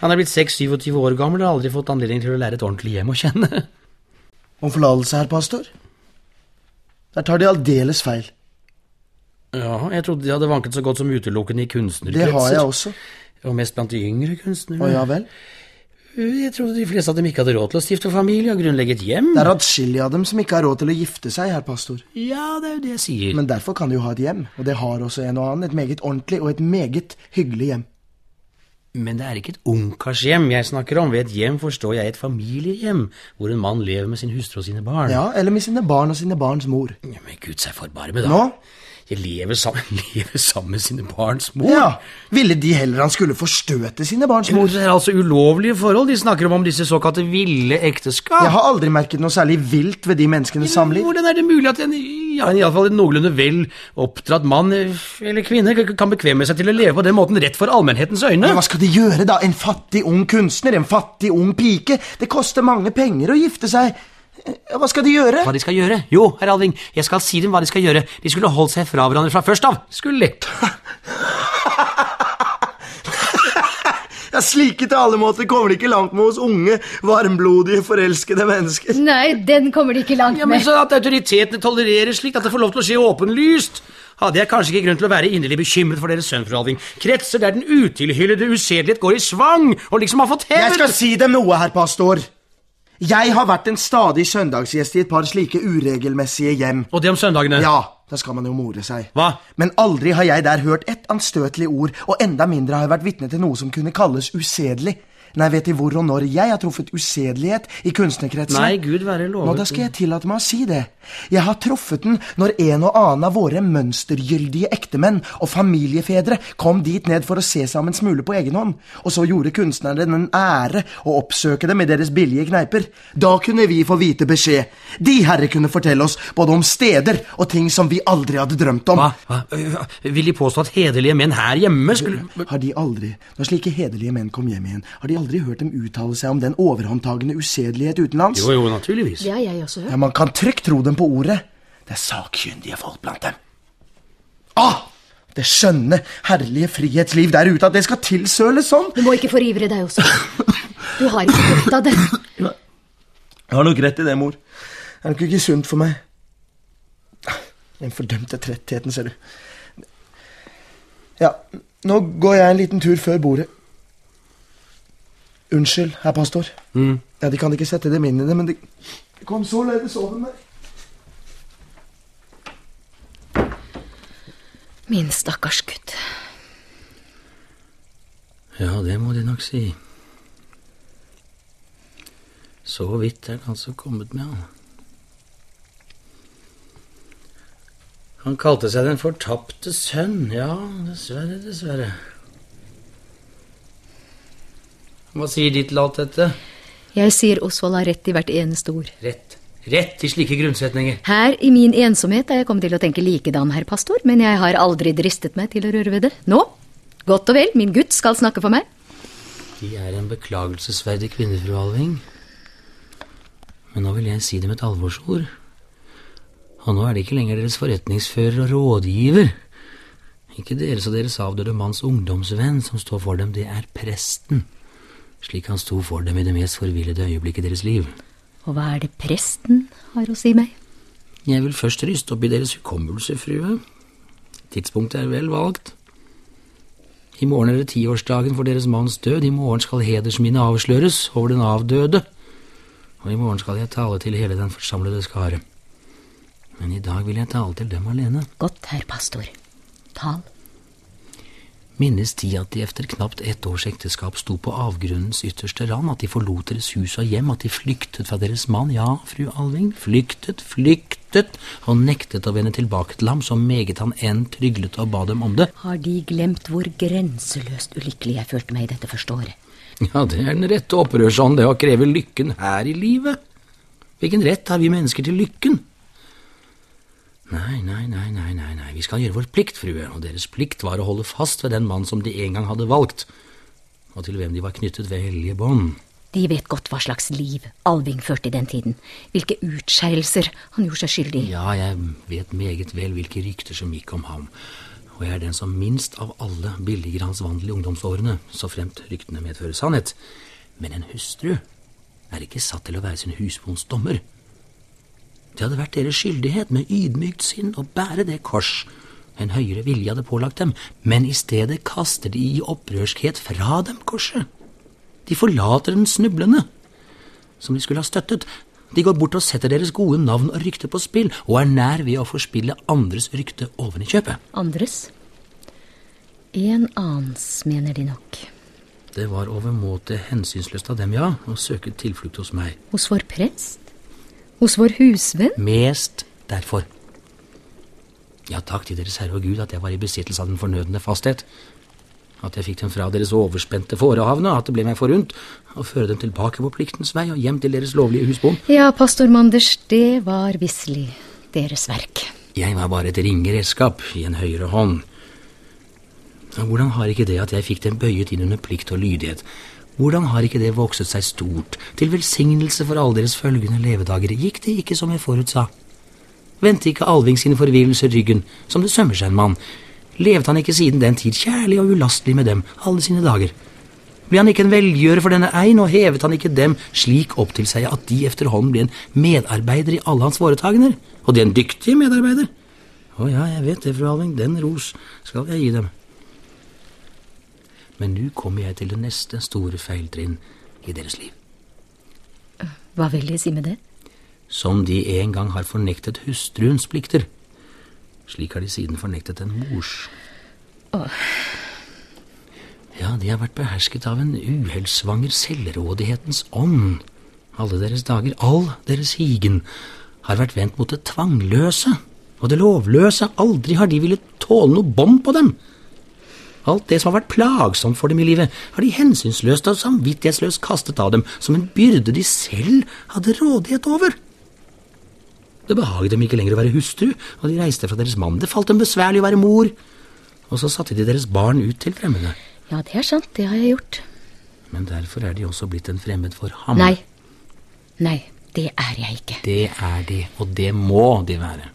Han er blitt 6-27 år gammel og har aldri fått anledning til å lære et ordentlig hjem å kjenne. Om forlatelse, herr pastor. Der tar de aldeles feil. Ja, jeg trodde de hadde vanket så godt som utelukkende i kunstnerkretser. Det har jeg også. Og mest blant de yngre kunstnerne. Å ja vel. Jeg trodde de fleste av dem ikke hadde råd til å stifte familie og grunnlegge et hjem. Det er atskillige av dem som ikke har råd til å gifte seg, herr pastor. Ja, det er jo det jeg sier. Men derfor kan de jo ha et hjem, og det har også en og annen. Et meget ordentlig og et meget hyggelig hjem. Men det er ikke et ungkarshjem jeg snakker om. Ved et hjem forstår jeg et familiehjem, hvor en mann lever med sin hustru og sine barn. Ja, eller med sine barn og sine barns mor. Ja, Men Gud seg forbarme, da. Nå? Lever sammen, lever sammen med sine barns mor. Ja, Ville de heller han skulle forstøte sine barns mor? Det er altså ulovlige forhold de snakker om om disse såkalte ville ekteskap. Jeg har aldri merket noe særlig vilt ved de menneskenes samliv. Hvordan er det mulig at en, ja, i alle fall en noenlunde vel oppdratt mann eh, eller kvinne kan bekvemme seg til å leve på den måten rett for allmennhetens øyne? Ja, hva skal de gjøre, da? En fattig ung kunstner? En fattig ung pike? Det koster mange penger å gifte seg. Ja, Hva skal de gjøre? Hva de skal gjøre? Jo, herr Alving, jeg skal si dem hva de skal gjøre. De skulle holdt seg fra hverandre fra først av. Skulle de? Ja, Slike talemåter kommer de ikke langt med hos unge, varmblodige, forelskede mennesker. Nei, den kommer de ikke langt med. Ja, men så At autoritetene tolererer slikt, at det får lov til å skje åpenlyst. Hadde jeg kanskje ikke grunn til å være inderlig bekymret for deres sønn, fru Alving. Kretser der den utilhyllede usedelighet går i svang, og liksom har fått Jeg skal si dem noe, herr pastor. Jeg har vært en stadig søndagsgjest i et par slike uregelmessige hjem. Og det om søndagene. Ja, da skal man jo more seg. Hva? Men aldri har jeg der hørt ett anstøtelig ord, og enda mindre har jeg vært vitne til noe som kunne kalles usedelig. Nei, vet De hvor og når jeg har truffet usedelighet i kunstnerkretsen? Nei, Gud være lovet. Nå, Da skal jeg tillate meg å si det. Jeg har truffet den når en og annen av våre mønstergyldige ektemenn og familiefedre kom dit ned for å se seg om en smule på egen hånd, og så gjorde kunstnerne den ære å oppsøke dem i deres billige kneiper. Da kunne vi få vite beskjed. De herre kunne fortelle oss både om steder og ting som vi aldri hadde drømt om. Hva? Hva? Vil de påstå at hederlige menn her hjemme skulle Har de aldri, når slike hederlige menn kom hjem igjen, har de aldri hørt dem uttale seg om den overhåndtagende usedelighet utenlands? Jo, jo, naturligvis. Det har jeg også hørt. Ja, Man kan trygt tro dem på ordet. Det er sakkyndige folk blant dem. Ah! Det skjønne, herlige frihetsliv der ute, at det skal tilsøles sånn! Du må ikke forivre deg også. Du har ikke godt av det. Jeg har nok rett i det, mor. Det er nok ikke sunt for meg. Den fordømte trettheten, ser du. Ja, nå går jeg en liten tur før bordet. Unnskyld, herr pastor. Ja, De kan ikke sette dem inn i det, men de de kom således over meg. Min stakkars gutt. Ja, det må de nok si. Så vidt er det altså kommet med han. Han kalte seg Den fortapte sønn. Ja, dessverre, dessverre. Hva sier de til alt dette? Jeg sier Osvald har rett i hvert eneste ord. Rett. Rett i slike grunnsetninger. Her i min ensomhet er jeg kommet til å tenke likedan, herr pastor, men jeg har aldri dristet meg til å røre ved det. Nå, godt og vel, min gutt skal snakke for meg. De er en beklagelsesverdig kvinne, fru Alving. Men nå vil jeg si det med et alvorsord. Og nå er det ikke lenger deres forretningsfører og rådgiver. Ikke deres og deres avdøde manns ungdomsvenn som står for dem, det er presten. Slik han sto for dem i det mest forvillede øyeblikket i deres liv. Og hva er det presten har å si meg? Jeg vil først ryste opp i deres hukommelse, frue. Tidspunktet er vel valgt. I morgen er det tiårsdagen for deres manns død. I morgen skal hedersminnet avsløres over den avdøde. Og i morgen skal jeg tale til hele den forsamlede skare. Men i dag vil jeg tale til dem alene. Godt, herr pastor. Tal. Minnes de at de efter knapt ett års ekteskap sto på avgrunnens ytterste rand, at de forlot deres hus og hjem, at de flyktet fra deres mann, ja, fru Alving, flyktet, flyktet, og nektet å vende tilbake til ham, så meget han enn tryglet og ba dem om det. Har de glemt hvor grenseløst ulykkelig jeg følte meg i dette første året? Ja, det er den rette opprørsånd, det å kreve lykken her i livet. Hvilken rett har vi mennesker til lykken? Nei, nei, nei, nei, nei, nei, vi skal gjøre vår plikt, frue, og deres plikt var å holde fast ved den mann som de en gang hadde valgt, og til hvem de var knyttet ved hellige bånd. De vet godt hva slags liv Alving førte i den tiden. Hvilke utskeielser han gjorde seg skyldig i. Ja, jeg vet meget vel hvilke rykter som gikk om ham, og jeg er den som minst av alle billiger hans vandel i ungdomsårene, så fremt ryktene medfører sannhet. Men en hustru er ikke satt til å være sin husbonds dommer. Det hadde vært deres skyldighet med ydmykt sinn å bære det kors en høyere vilje hadde pålagt dem, men i stedet kaster de i opprørskhet fra dem korset. De forlater den snublende, som de skulle ha støttet. De går bort og setter deres gode navn og rykte på spill, og er nær ved å forspille andres rykte oven i kjøpet. Andres? En annens, mener de nok. Det var overmåte hensynsløst av dem, ja, å søke tilflukt hos meg. Hos vår prest? Hos vår husvenn? Mest derfor. Ja, takk til Deres Herre og Gud at jeg var i besittelse av den fornødne fasthet. At jeg fikk dem fra deres overspente fårehavne, at det ble meg forunt å føre dem tilbake på pliktens vei og hjem til deres lovlige husbond. Ja, pastor Manders, det var visselig deres verk. Jeg var bare et ringe redskap i en høyere hånd. Og hvordan har ikke det at jeg fikk dem bøyet inn under plikt og lydighet, hvordan har ikke det vokset seg stort, til velsignelse for alle deres følgende levedager, gikk det ikke som jeg forutsa? Vendte ikke Alving sine forvirrelser ryggen, som det sømmer seg en mann? Levde han ikke siden den tid kjærlig og ulastelig med dem alle sine dager? Ble han ikke en velgjører for denne ein, og hevet han ikke dem slik opp til seg at de efterhånden ble en medarbeider i alle hans foretagender? Og de er en dyktig medarbeider? Å ja, jeg vet det, fru Alving, den ros skal jeg gi dem. Men nå kommer jeg til det neste store feiltrinn i deres liv. Hva vil De si med det? Som de en gang har fornektet hustruens plikter. Slik har de siden fornektet en mors. Åh. Ja, de har vært behersket av en uhelssvanger selvrådighetens ånd. Alle deres dager, all deres higen, har vært vendt mot det tvangløse og det lovløse. Aldri har de villet tåle noe bånd på dem. Alt det som har vært plagsomt for dem i livet, har de hensynsløst og samvittighetsløst kastet av dem som en byrde de selv hadde rådighet over. Det behaget dem ikke lenger å være hustru, og de reiste fra deres mann. Det falt dem besværlig å være mor. Og så satte de deres barn ut til fremmede. Ja, det er sant, det har jeg gjort. Men derfor er de også blitt en fremmed for ham. Nei. Nei, det er jeg ikke. Det er de, og det må de være.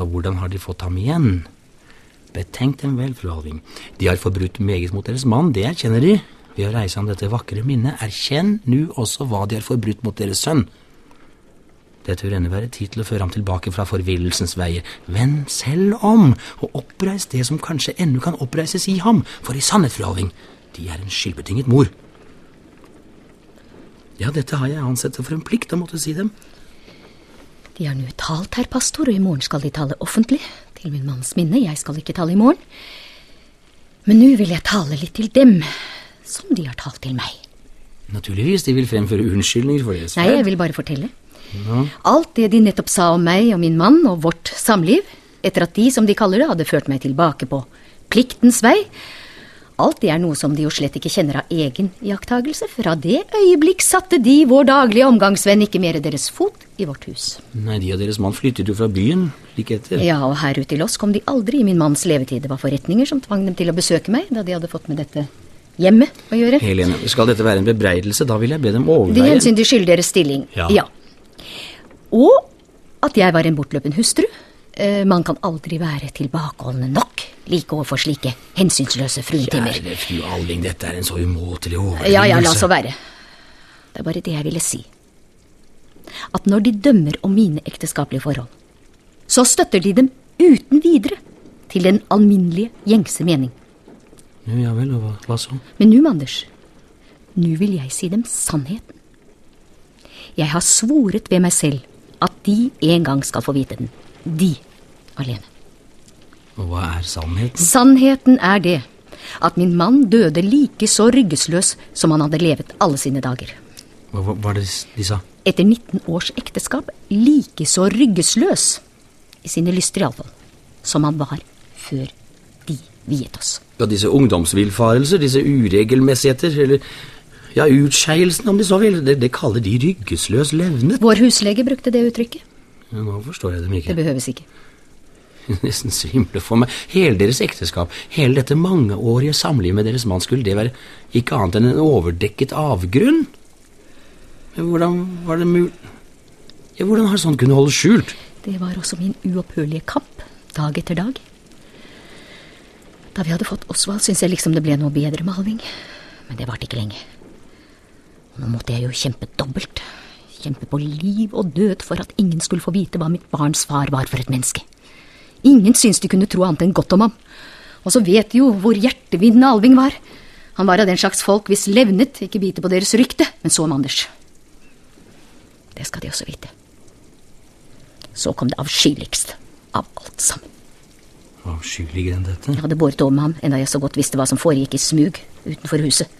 Og hvordan har de fått ham igjen? Betenk dem vel, fru Alving. De har forbrutt meget mot deres mann, det erkjenner de. Ved å reise ham dette vakre minnet, erkjenn nu også hva de har forbrutt mot deres sønn. Det tør ennå være tid til å føre ham tilbake fra forvillelsens veier. Vend selv om, og oppreis det som kanskje ennå kan oppreises i ham, for i sannhet, fru Alving, de er en skyldbetinget mor. Ja, dette har jeg ansett for en plikt å måtte si dem. De har nå talt, herr pastor, og i morgen skal de tale offentlig. Til min manns minne. Jeg skal ikke tale i morgen. Men nå vil jeg tale litt til dem, som de har talt til meg. Naturligvis, de vil fremføre unnskyldninger for deres Nei, jeg vil bare fortelle. Alt det de nettopp sa om meg og min mann og vårt samliv, etter at de, som de kaller det, hadde ført meg tilbake på pliktens vei, alt det er noe som de jo slett ikke kjenner av egen iakttagelse. Fra det øyeblikk satte de, vår daglige omgangsvenn, ikke mer deres fot i vårt hus. Nei, de og deres mann flyttet jo fra byen like etter. Ja, og her ute til oss kom de aldri i min manns levetid. Det var forretninger som tvang dem til å besøke meg da de hadde fått med dette hjemme å gjøre. Helene, skal dette være en bebreidelse, da vil jeg be dem Det overveie hensyn skylder deres stilling. Ja. Og at jeg var en bortløpen hustru. Eh, Man kan aldri være tilbakeholdende nok, like overfor slike hensynsløse fruetimer. Kjære fru Alving, dette er en så umåtelig overdrivelse. Ja, ja, la så være. Det er bare det jeg ville si. At når de dømmer om mine ekteskapelige forhold, så støtter de dem uten videre til den alminnelige, gjengse mening. Ja, ja vel, og hva, hva så? Men nå, Manders, nå vil jeg si dem sannheten. Jeg har svoret ved meg selv at de en gang skal få vite den. De alene. Og hva er sannheten? Sannheten er det at min mann døde like så ryggesløs som han hadde levet alle sine dager. Hva var det de sa? Etter 19 års ekteskap like så ryggesløs, i sine lyster iallfall, som han var før de viet oss. Ja, disse ungdomsvillfarelser, disse uregelmessigheter, eller ja, utskeielsen, om de så vil, det, det kaller de ryggesløs levnet. Vår huslege brukte det uttrykket. Ja, nå forstår jeg dem Det behøves ikke. Nesten svimle for meg. Hele deres ekteskap, hele dette mangeårige samlivet med deres mann, skulle det være ikke annet enn en overdekket avgrunn? Men hvordan var det mulig ja, Hvordan har sånt kunnet holde skjult? Det var også min uopphørlige kamp, dag etter dag. Da vi hadde fått Osvald, syntes jeg liksom det ble noe bedre med Alving. Men det varte ikke lenge. Nå måtte jeg jo kjempe dobbelt. Kjempe på liv og død for at ingen skulle få vite hva mitt barns far var for et menneske. Ingen syntes de kunne tro annet enn godt om ham. Og så vet de jo hvor hjertevinnende Alving var. Han var av den slags folk hvis levnet ikke biter på deres rykte, men så om Anders. Det skal de også vite. Så kom det avskyeligst av alt sammen. Avskyeligere enn dette? Jeg hadde båret over med ham, enda jeg så godt visste hva som foregikk i smug utenfor huset.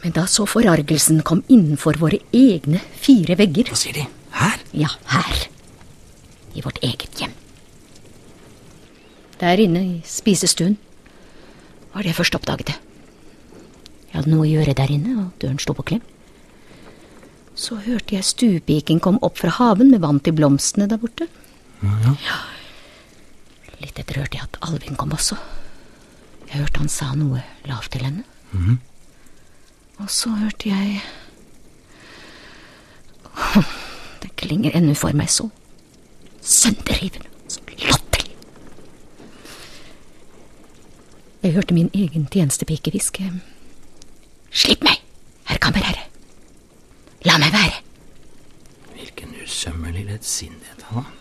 Men da så forargelsen kom innenfor våre egne fire vegger, Hva sier de? Her? ja, her, i vårt eget hjem. Der inne i spisestuen var det jeg først oppdaget det. Jeg hadde noe å gjøre der inne, og døren sto på klem. Så hørte jeg stuepiken kom opp fra haven med vann til blomstene der borte. Ja, ja. Litt etter hørte jeg at Alvin kom også. Jeg hørte han sa noe lavt til henne. Og så hørte jeg Det klinger ennå for meg så sønderrivende, latterlig. Jeg hørte min egen tjenestepike hviske Slipp meg, herr kammerherre. La meg være. Hvilken usømmelig lettsindighet han har.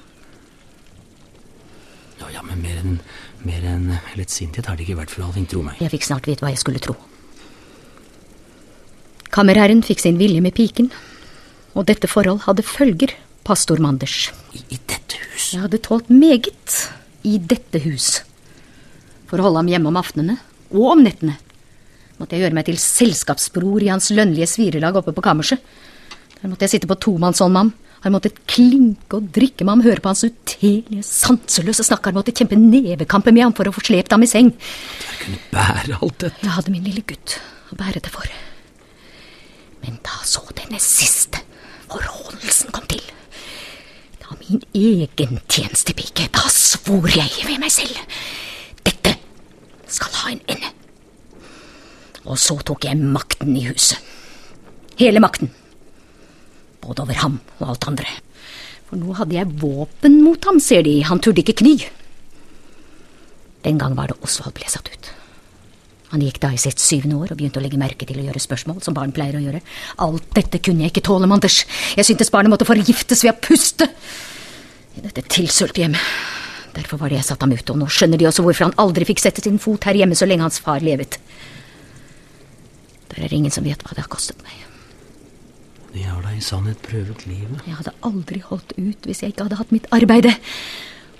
Ja, ja, men mer enn mer enn lettsindighet har det ikke vært, fru Alving, tro meg. Jeg fikk snart vite hva jeg skulle tro. Kammerherren fikk sin vilje med piken, og dette forhold hadde følger, pastor Manders. I, I dette hus? Jeg hadde tålt meget i dette hus. For å holde ham hjemme om aftenene, og om nettene, måtte jeg gjøre meg til selskapsbror i hans lønnlige svirelag oppe på kammerset. Der måtte jeg sitte på tomannshånd med ham. Han måtte klinke og drikke med ham, høre på hans utelige, sanseløse snakk. Han måtte kjempe nevekamper med ham for å få slept ham i seng. Jeg kunne bære alt dette. Jeg hadde min lille gutt å bære det for. Men da så denne siste forholdelsen kom til, min egen tjenestepike, da svor jeg ved meg selv. Dette skal ha en ende. Og så tok jeg makten i huset. Hele makten. Både over ham og alt andre. For nå hadde jeg våpen mot ham, ser de. Han turde ikke kny. Den gang var det Osvald ble satt ut. Han gikk da i sitt syvende år og begynte å legge merke til å gjøre spørsmål, som barn pleier å gjøre. Alt dette kunne jeg ikke tåle, Manders. Jeg syntes barnet måtte forgiftes ved å puste. I dette tilsølte hjemmet. Derfor var det jeg satte ham ut, og nå skjønner de også hvorfor han aldri fikk sette sin fot her hjemme så lenge hans far levet. Der er ingen som vet hva det har kostet meg. De har da i sannhet prøvet livet. Jeg hadde aldri holdt ut hvis jeg ikke hadde hatt mitt arbeide.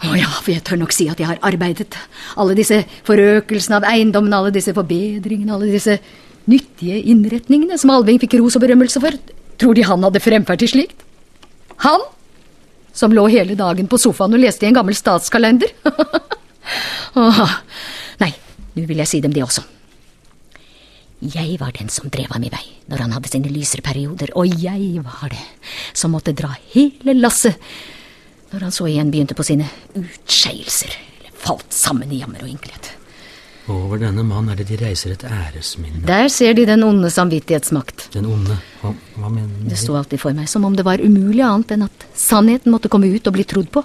Å ja, for jeg tør nok si at jeg har arbeidet. Alle disse forøkelsene av eiendommen, alle disse forbedringene, alle disse nyttige innretningene som Alving fikk ros og berømmelse for. Tror de han hadde fremferd til slikt? Han? Som lå hele dagen på sofaen og leste i en gammel statskalender? Åh, nei, nå vil jeg si dem det også. Jeg var den som drev ham i vei når han hadde sine lysere perioder, og jeg var det som måtte dra hele lasset når han så igjen begynte på sine utskeielser, eller falt sammen i jammer og ynkelighet. Over denne mann er det de reiser et æresminne. Der ser de den onde samvittighetsmakt. Den onde. Hva, hva mener Det sto alltid for meg som om det var umulig annet enn at sannheten måtte komme ut og bli trodd på.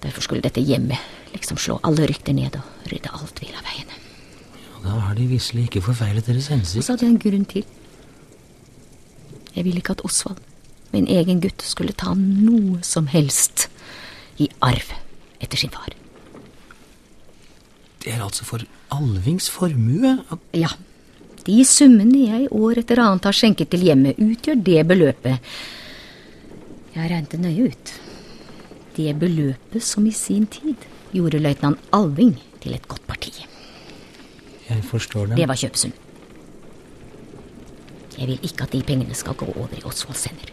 Derfor skulle dette hjemmet liksom slå alle rykter ned og rydde alt hvil av veien. Da har de visselig ikke forfeilet deres Og så hadde jeg en grunn til. Jeg ville ikke at Osvald, min egen gutt, skulle ta noe som helst i arv etter sin far. Det er altså for Alvings formue at Ja, de summene jeg år etter annet har skjenket til hjemmet, utgjør det beløpet. Jeg regnet det nøye ut. Det beløpet som i sin tid gjorde løytnant Alving til et godt parti. Jeg forstår Det det. var kjøpesum. Jeg vil ikke at de pengene skal gå over i Osvolds hender.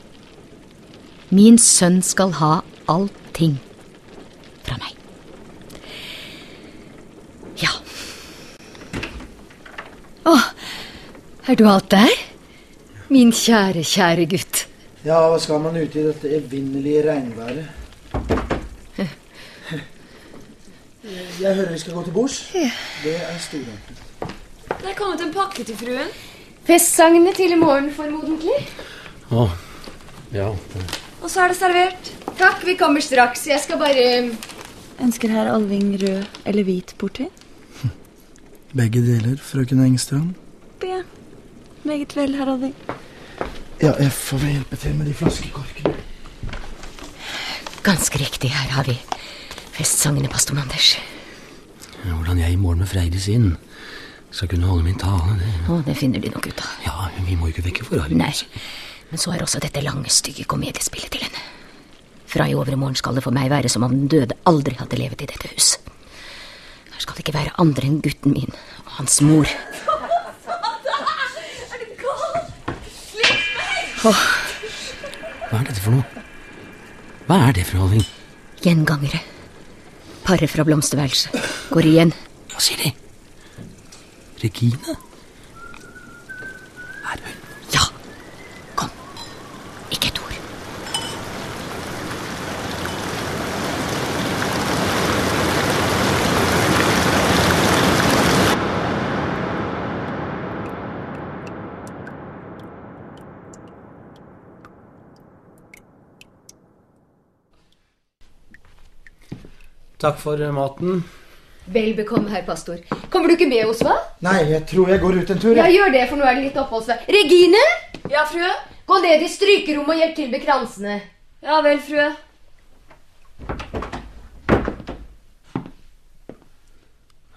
Min sønn skal ha allting fra meg. Ja. Å, er du alt der? Min kjære, kjære gutt. Ja, hva skal man ute i dette evinnelige regnværet? Jeg hører vi skal gå til bords. Det er storartet. Det er kommet en pakke til fruen. Festsangene til i morgen, formodentlig. Å, ja. Og så er det servert. Takk, vi kommer straks. Jeg skal bare Ønsker herr Alving rød eller hvit portvin? Begge deler, frøken Engstrand. Det. Meget vel, herr Alving. Ja, jeg får vel hjelpe til med de flaskekorkene. Ganske riktig, her har vi festsangene, pastor Manders. Hvordan jeg i morgen med Freidis inn skal kunne holde min tale, det Å, det finner de nok ut av. Ja, men vi må jo ikke vekke forargelsen. Nei, men så er også dette lange, stygge komediespillet til henne. Fra i overmorgen skal det for meg være som om den døde aldri hadde levet i dette hus. Her skal det ikke være andre enn gutten min og hans mor. Er du gal? Slipp meg! Hva er dette for noe? Hva er det for noe, Gjengangere. Paret fra blomsterværelset går igjen. Hva sier de? Regine? Er hun Ja, kom. Ikke et ord. Takk for eh, maten. Vel bekomme, herr pastor. Kommer du ikke med, oss, hva? Nei, jeg tror jeg går ut en tur. Ja, gjør det, for nå er det litt oppholdsvær. Regine! Ja, frue? Gå ned i strykerommet og hjelp til med kransene. Ja vel, frue.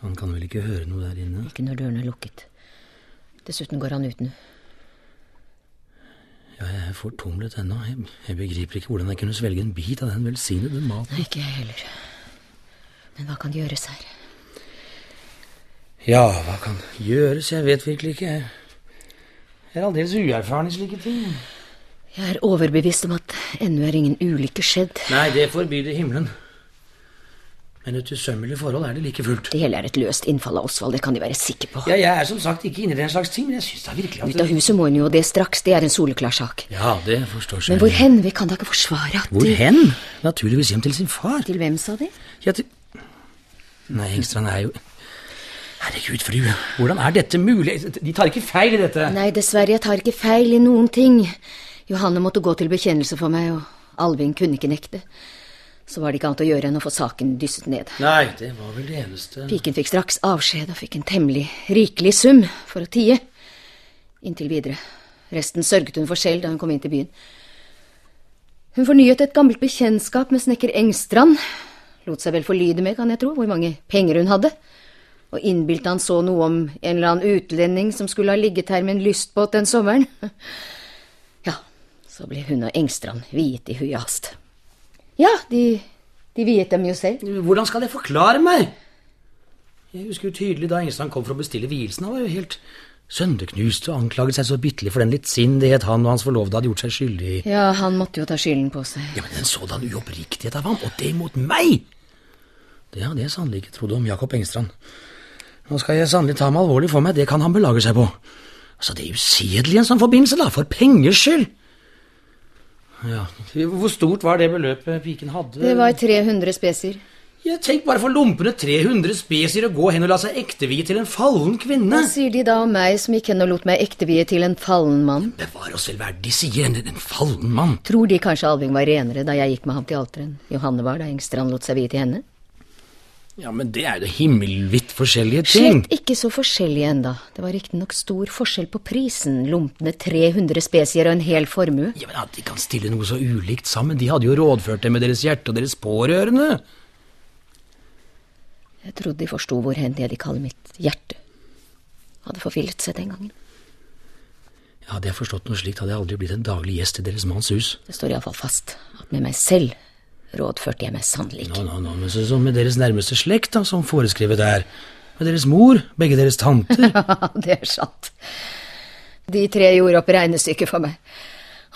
Han kan vel ikke høre noe der inne? Ikke når dørene er lukket. Dessuten går han ut nå. Ja, jeg er fortumlet ennå. Jeg, jeg begriper ikke hvordan jeg kunne svelge en bit av den velsignede maten. Nei, ikke jeg heller. Men hva kan gjøres her? Ja, hva kan gjøres? Jeg vet virkelig ikke. Jeg er aldeles uerfaren i slike ting. Jeg er overbevist om at ennå er ingen ulykke skjedd. Nei, det forbyr himmelen. Men et usømmelig forhold er det like fullt. Det hele er et løst innfall av Osvald, det kan de være sikre på. Ja, jeg er som sagt ikke inne i den slags ting, men jeg syns da virkelig at Ut av huset må hun jo, det straks. Det er en soleklar sak. Ja, det forstår seg. Men hvor hen? Vi kan da ikke forsvare at Hvor de hen? Naturligvis hjem til sin far. Til hvem, sa de? Ja, til Nei, Engstrand er jo Herregud, fru, hvordan er dette mulig? De tar ikke feil i dette. Nei, dessverre, jeg tar ikke feil i noen ting. Johanne måtte gå til bekjennelse for meg, og Alvin kunne ikke nekte. Så var det ikke annet å gjøre enn å få saken dysset ned. Nei, det var vel det eneste Piken fikk straks avskjed og fikk en temmelig rikelig sum for å tie. Inntil videre. Resten sørget hun for selv da hun kom inn til byen. Hun fornyet et gammelt bekjentskap med snekker Engstrand. Lot seg vel forlyde med, kan jeg tro, hvor mange penger hun hadde. Og innbilte han så noe om en eller annen utlending som skulle ha ligget her med en lystbåt den sommeren. Ja, så ble hun og Engstrand viet i hui og hast. Ja, de, de viet dem jo selv. Hvordan skal jeg forklare meg? Jeg husker jo tydelig da Engstrand kom for å bestille vielsen. Han var jo helt sønderknust og anklaget seg så bitterlig for den lettsindighet han og hans forlovede hadde gjort seg skyldig i. Ja, han måtte jo ta skylden på seg. Ja, men en sådan uoppriktighet av ham, og det mot meg! Det hadde jeg sannelig ikke trodd om Jakob Engstrand. Nå skal jeg sannelig ta ham alvorlig for meg, det kan han belage seg på. Altså, det er usedelig en sånn forbindelse, da, for pengers skyld! Ja, Hvor stort var det beløpet piken hadde? Det var 300 spesier. Ja, tenk bare for lumpene 300 spesier å gå hen og la seg ektevie til en fallen kvinne. Hva sier de da om meg som gikk hen og lot meg ektevie til en fallen mann? Bevar oss vel hva de sier en, en fallen mann. Tror de kanskje Alving var renere da jeg gikk med ham til alteren? Johanne var da Engstrand lot seg vie til henne? Ja, men det er jo himmelvidt forskjellige ting. Slett ikke så forskjellige enda. Det var riktignok stor forskjell på prisen, lumpne 300 spesier og en hel formue. Ja, men At de kan stille noe så ulikt sammen, de hadde jo rådført det med deres hjerte og deres pårørende. Jeg trodde de forsto hvor hen det de kaller mitt hjerte hadde forvillet seg den gangen. Ja, Hadde jeg forstått noe slikt, hadde jeg aldri blitt en daglig gjest i deres manns hus. Det står iallfall fast at med meg selv rådførte jeg meg sannelig ikke. nå, nå, men så, så med deres nærmeste slekt, da, som foreskrevet er. Med deres mor, begge deres tanter. det er sant. De tre gjorde opp regnestykket for meg.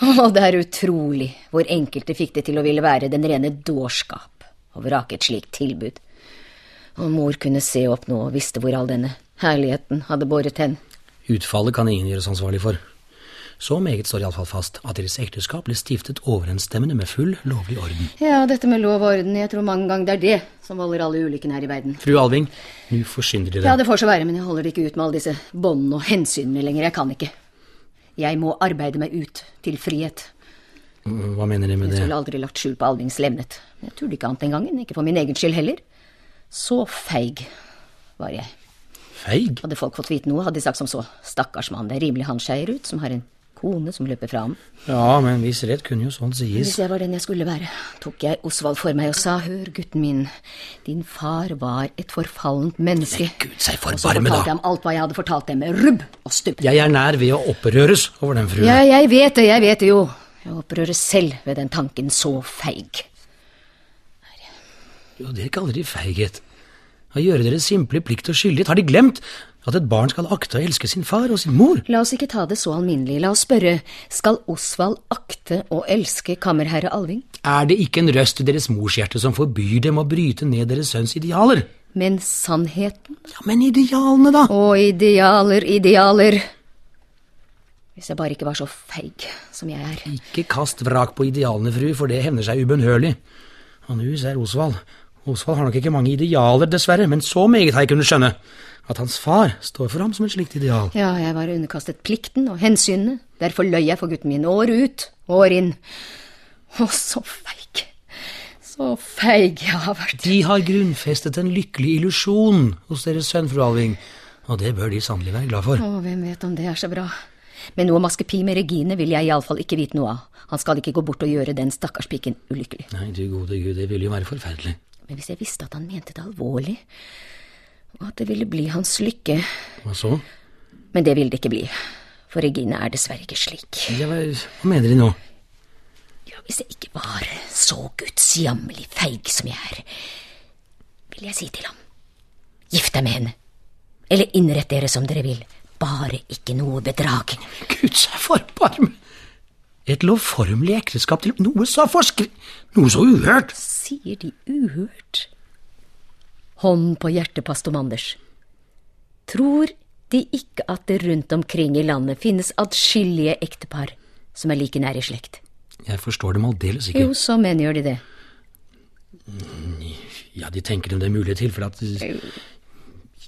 Og det er utrolig hvor enkelte fikk det til å ville være den rene dårskap å vrake et slikt tilbud. Og mor kunne se opp nå og visste hvor all denne herligheten hadde båret hen. Utfallet kan ingen gjøres ansvarlig for. Så meget står iallfall fast at deres ekteskap ble stiftet overensstemmende med full lovlig orden. Ja, dette med lov og orden, jeg tror mange ganger det er det som volder alle ulykkene her i verden. Fru Alving, nå forsynder de Ja, det får så være, men jeg holder det ikke ut med alle disse båndene og hensynene lenger. Jeg kan ikke. Jeg må arbeide meg ut til frihet. Hva mener de med det? Jeg skulle aldri lagt skjul på Alvings levnet. Jeg turde ikke annet den gangen, ikke for min egen skyld heller. Så feig var jeg. Feig? Hadde folk fått vite noe, hadde de sagt som så. Stakkars mann, det er rimelig han skeier ut, som har en kone som løper fra ham. Ja, men viss rett kunne jo sånt Hvis jeg var den jeg skulle være, tok jeg Osvald for meg og sa, hør, gutten min, din far var et forfallent menneske. Gud seg Og så fortalte jeg ham alt hva jeg hadde fortalt dem, med rubb og stubb. Jeg er nær ved å opprøres over den fruen. Ja, jeg vet det, jeg vet det jo. Jeg opprøres selv ved den tanken så feig. Jo, det kaller de feighet. Å gjøre deres simple plikt og skyldighet. Har de glemt at et barn skal akte å elske sin far og sin mor? La oss ikke ta det så alminnelig. La oss spørre, skal Osvald akte å elske kammerherre Alving? Er det ikke en røst i deres morshjerte som forbyr dem å bryte ned deres sønns idealer? Men sannheten? Ja, men idealene, da? Å, idealer, idealer. Hvis jeg bare ikke var så feig som jeg er. Ikke kast vrak på idealene, fru, for det hevner seg ubønnhørlig. Og nå ser Osvald. Osvald har nok ikke mange idealer, dessverre, men så meget har jeg kunnet skjønne. At hans far står for ham som et slikt ideal. Ja, jeg var underkastet plikten og hensynene. Derfor løy jeg for gutten min år ut, år inn. Å, så feig. Så feig jeg har vært. De har grunnfestet en lykkelig illusjon hos deres sønn, fru Alving, og det bør de sannelig være glad for. Å, hvem vet om det er så bra. Men noe maskepi med Regine vil jeg iallfall ikke vite noe av. Han skal ikke gå bort og gjøre den stakkars piken ulykkelig. Nei, du gode gud, det ville jo være forferdelig. Men hvis jeg visste at han mente det alvorlig, og at det ville bli hans lykke Hva så? Men det ville det ikke bli, for Regine er dessverre ikke slik. Ja, hva, mener de nå? Ja, hvis jeg ikke var så gudsjammerlig feig som jeg er, vil jeg si til ham, gift deg med henne, eller innrett dere som dere vil, bare ikke noe bedrag. Gud seg forbarme! Et lovformelig ekteskap til noe så forskri... Noe så uhørt! Sier de uhørt? Hånd på hjertet, pastor Manders. Tror de ikke at det rundt omkring i landet finnes adskillige ektepar som er like nær i slekt? Jeg forstår dem aldeles ikke. Jo, så mener gjør de det. Ja, de tenker om det er mulige tilfeller at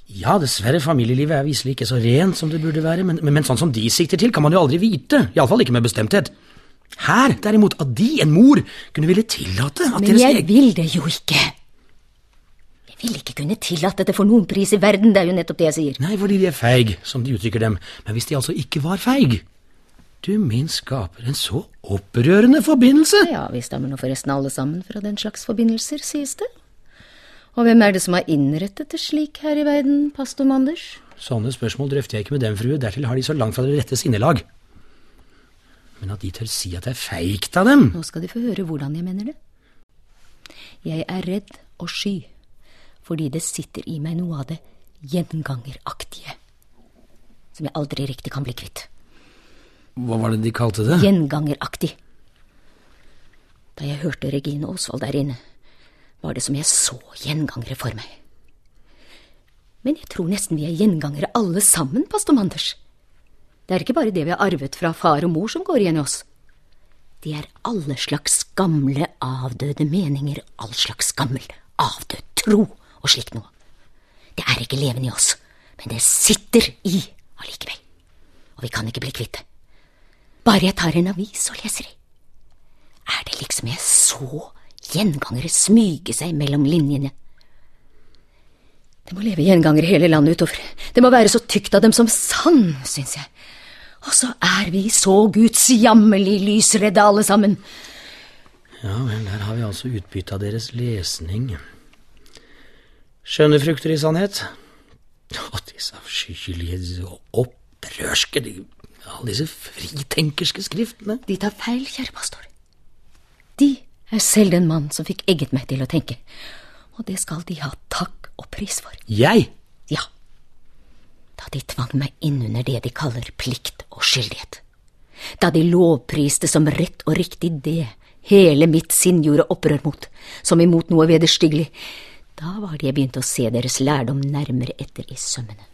Ja, dessverre, familielivet er viselig ikke så rent som det burde være, men, men, men sånn som de sikter til, kan man jo aldri vite. Iallfall ikke med bestemthet. Her, derimot, at de, en mor, kunne ville tillate at Men deres jeg vil det jo ikke. Jeg vil ikke kunne tillate det for noen pris i verden, det er jo nettopp det jeg sier. Nei, fordi de er feig, som de uttrykker dem. Men hvis de altså ikke var feig Du min skaper, en så opprørende forbindelse! Ja, vi stammer nå forresten alle sammen fra den slags forbindelser, sies det. Og hvem er det som har innrettet det slik her i verden, pastor Manders? Sånne spørsmål drøfter jeg ikke med dem, frue. Dertil har de så langt fra det rette sinnelag. Men at de tør si at det er feigt av dem Nå skal de få høre hvordan jeg mener det. Jeg er redd og sky, fordi det sitter i meg noe av det gjengangeraktige, som jeg aldri riktig kan bli kvitt. Hva var det de kalte det? Gjengangeraktig. Da jeg hørte Regine Osvald der inne, var det som jeg så gjengangere for meg. Men jeg tror nesten vi er gjengangere alle sammen, pastor Manders. Det er ikke bare det vi har arvet fra far og mor som går igjen i oss. Det er alle slags gamle, avdøde meninger, all slags gammel, avdød tro og slikt noe. Det er ikke levende i oss, men det sitter i allikevel. Og vi kan ikke bli kvitt det. Bare jeg tar en avis og leser i. Er det liksom jeg så gjengangere smyge seg mellom linjene? Det må leve gjengangere hele landet utover. Det må være så tykt av dem som sand, syns jeg. Og så er vi så gudsjammerlig lysredde alle sammen. Ja vel, der har vi altså utbytte av deres lesning. Skjønne frukter i sannhet. Og disse avskyelige og opprørske, de, alle disse fritenkerske skriftene. De tar feil, kjære pastor. De er selv den mann som fikk egget meg til å tenke. Og det skal de ha takk og pris for. Jeg? Ja. Da de tvang meg inn under det de kaller plikt og skyldighet. Da de lovpriste som rett og riktig det hele mitt sinn gjorde opprør mot, som imot noe vederstyggelig, da var det jeg begynte å se deres lærdom nærmere etter i sømmene.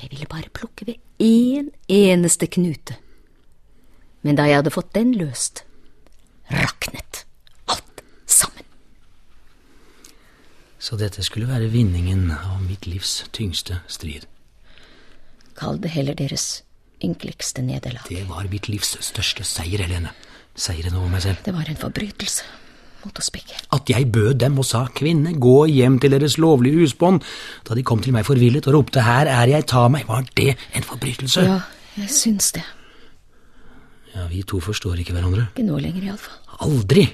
Jeg ville bare plukke ved én eneste knute, men da jeg hadde fått den løst, raknet alt sammen. Så dette skulle være vinningen av mitt livs tyngste strid. Kall det heller deres ynkeligste nederlag. Det var mitt livs største seier, Helene. Seieren over meg selv. Det var en forbrytelse mot oss begge. At jeg bød dem og sa, kvinne, gå hjem til deres lovlige husbånd. Da de kom til meg forvillet og ropte, her er jeg, ta meg, var det en forbrytelse? Ja, jeg syns det. Ja, vi to forstår ikke hverandre. Ikke nå lenger, iallfall. Aldri,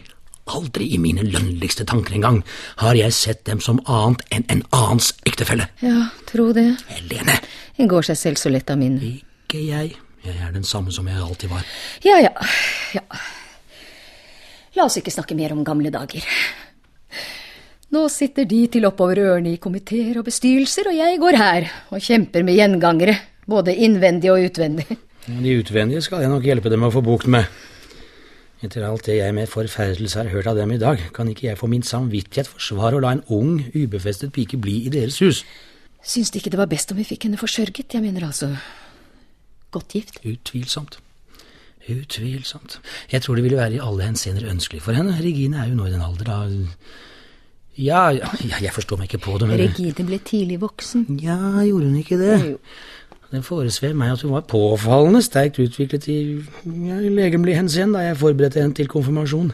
aldri i mine lønnligste tanker engang har jeg sett dem som annet enn en annens ektefelle. Ja, tro det. Helene, En går seg selv så lett av min. ikke jeg. Jeg er den samme som jeg alltid var. Ja, ja, ja. La oss ikke snakke mer om gamle dager. Nå sitter de til oppover ørene i komiteer og bestyrelser, og jeg går her og kjemper med gjengangere, både innvendig og utvendig. De utvendige skal jeg nok hjelpe dem å få bukt med. Etter alt det jeg med forferdelse har hørt av dem i dag, kan ikke jeg for min samvittighet forsvare å la en ung, ubefestet pike bli i deres hus. Syns de ikke det var best om vi fikk henne forsørget? Jeg mener altså godt gift. Utvilsomt. Utvilsomt. Jeg tror det ville være i alle henseender ønskelig for henne. Regine er jo nå i den alder da Ja, ja, jeg forstår meg ikke på det, men Regine ble tidlig voksen. Ja, gjorde hun ikke det? Jo. Det foresvev meg at hun var påfallende sterkt utviklet i, ja, legemlig henseende da jeg forberedte henne til konfirmasjon.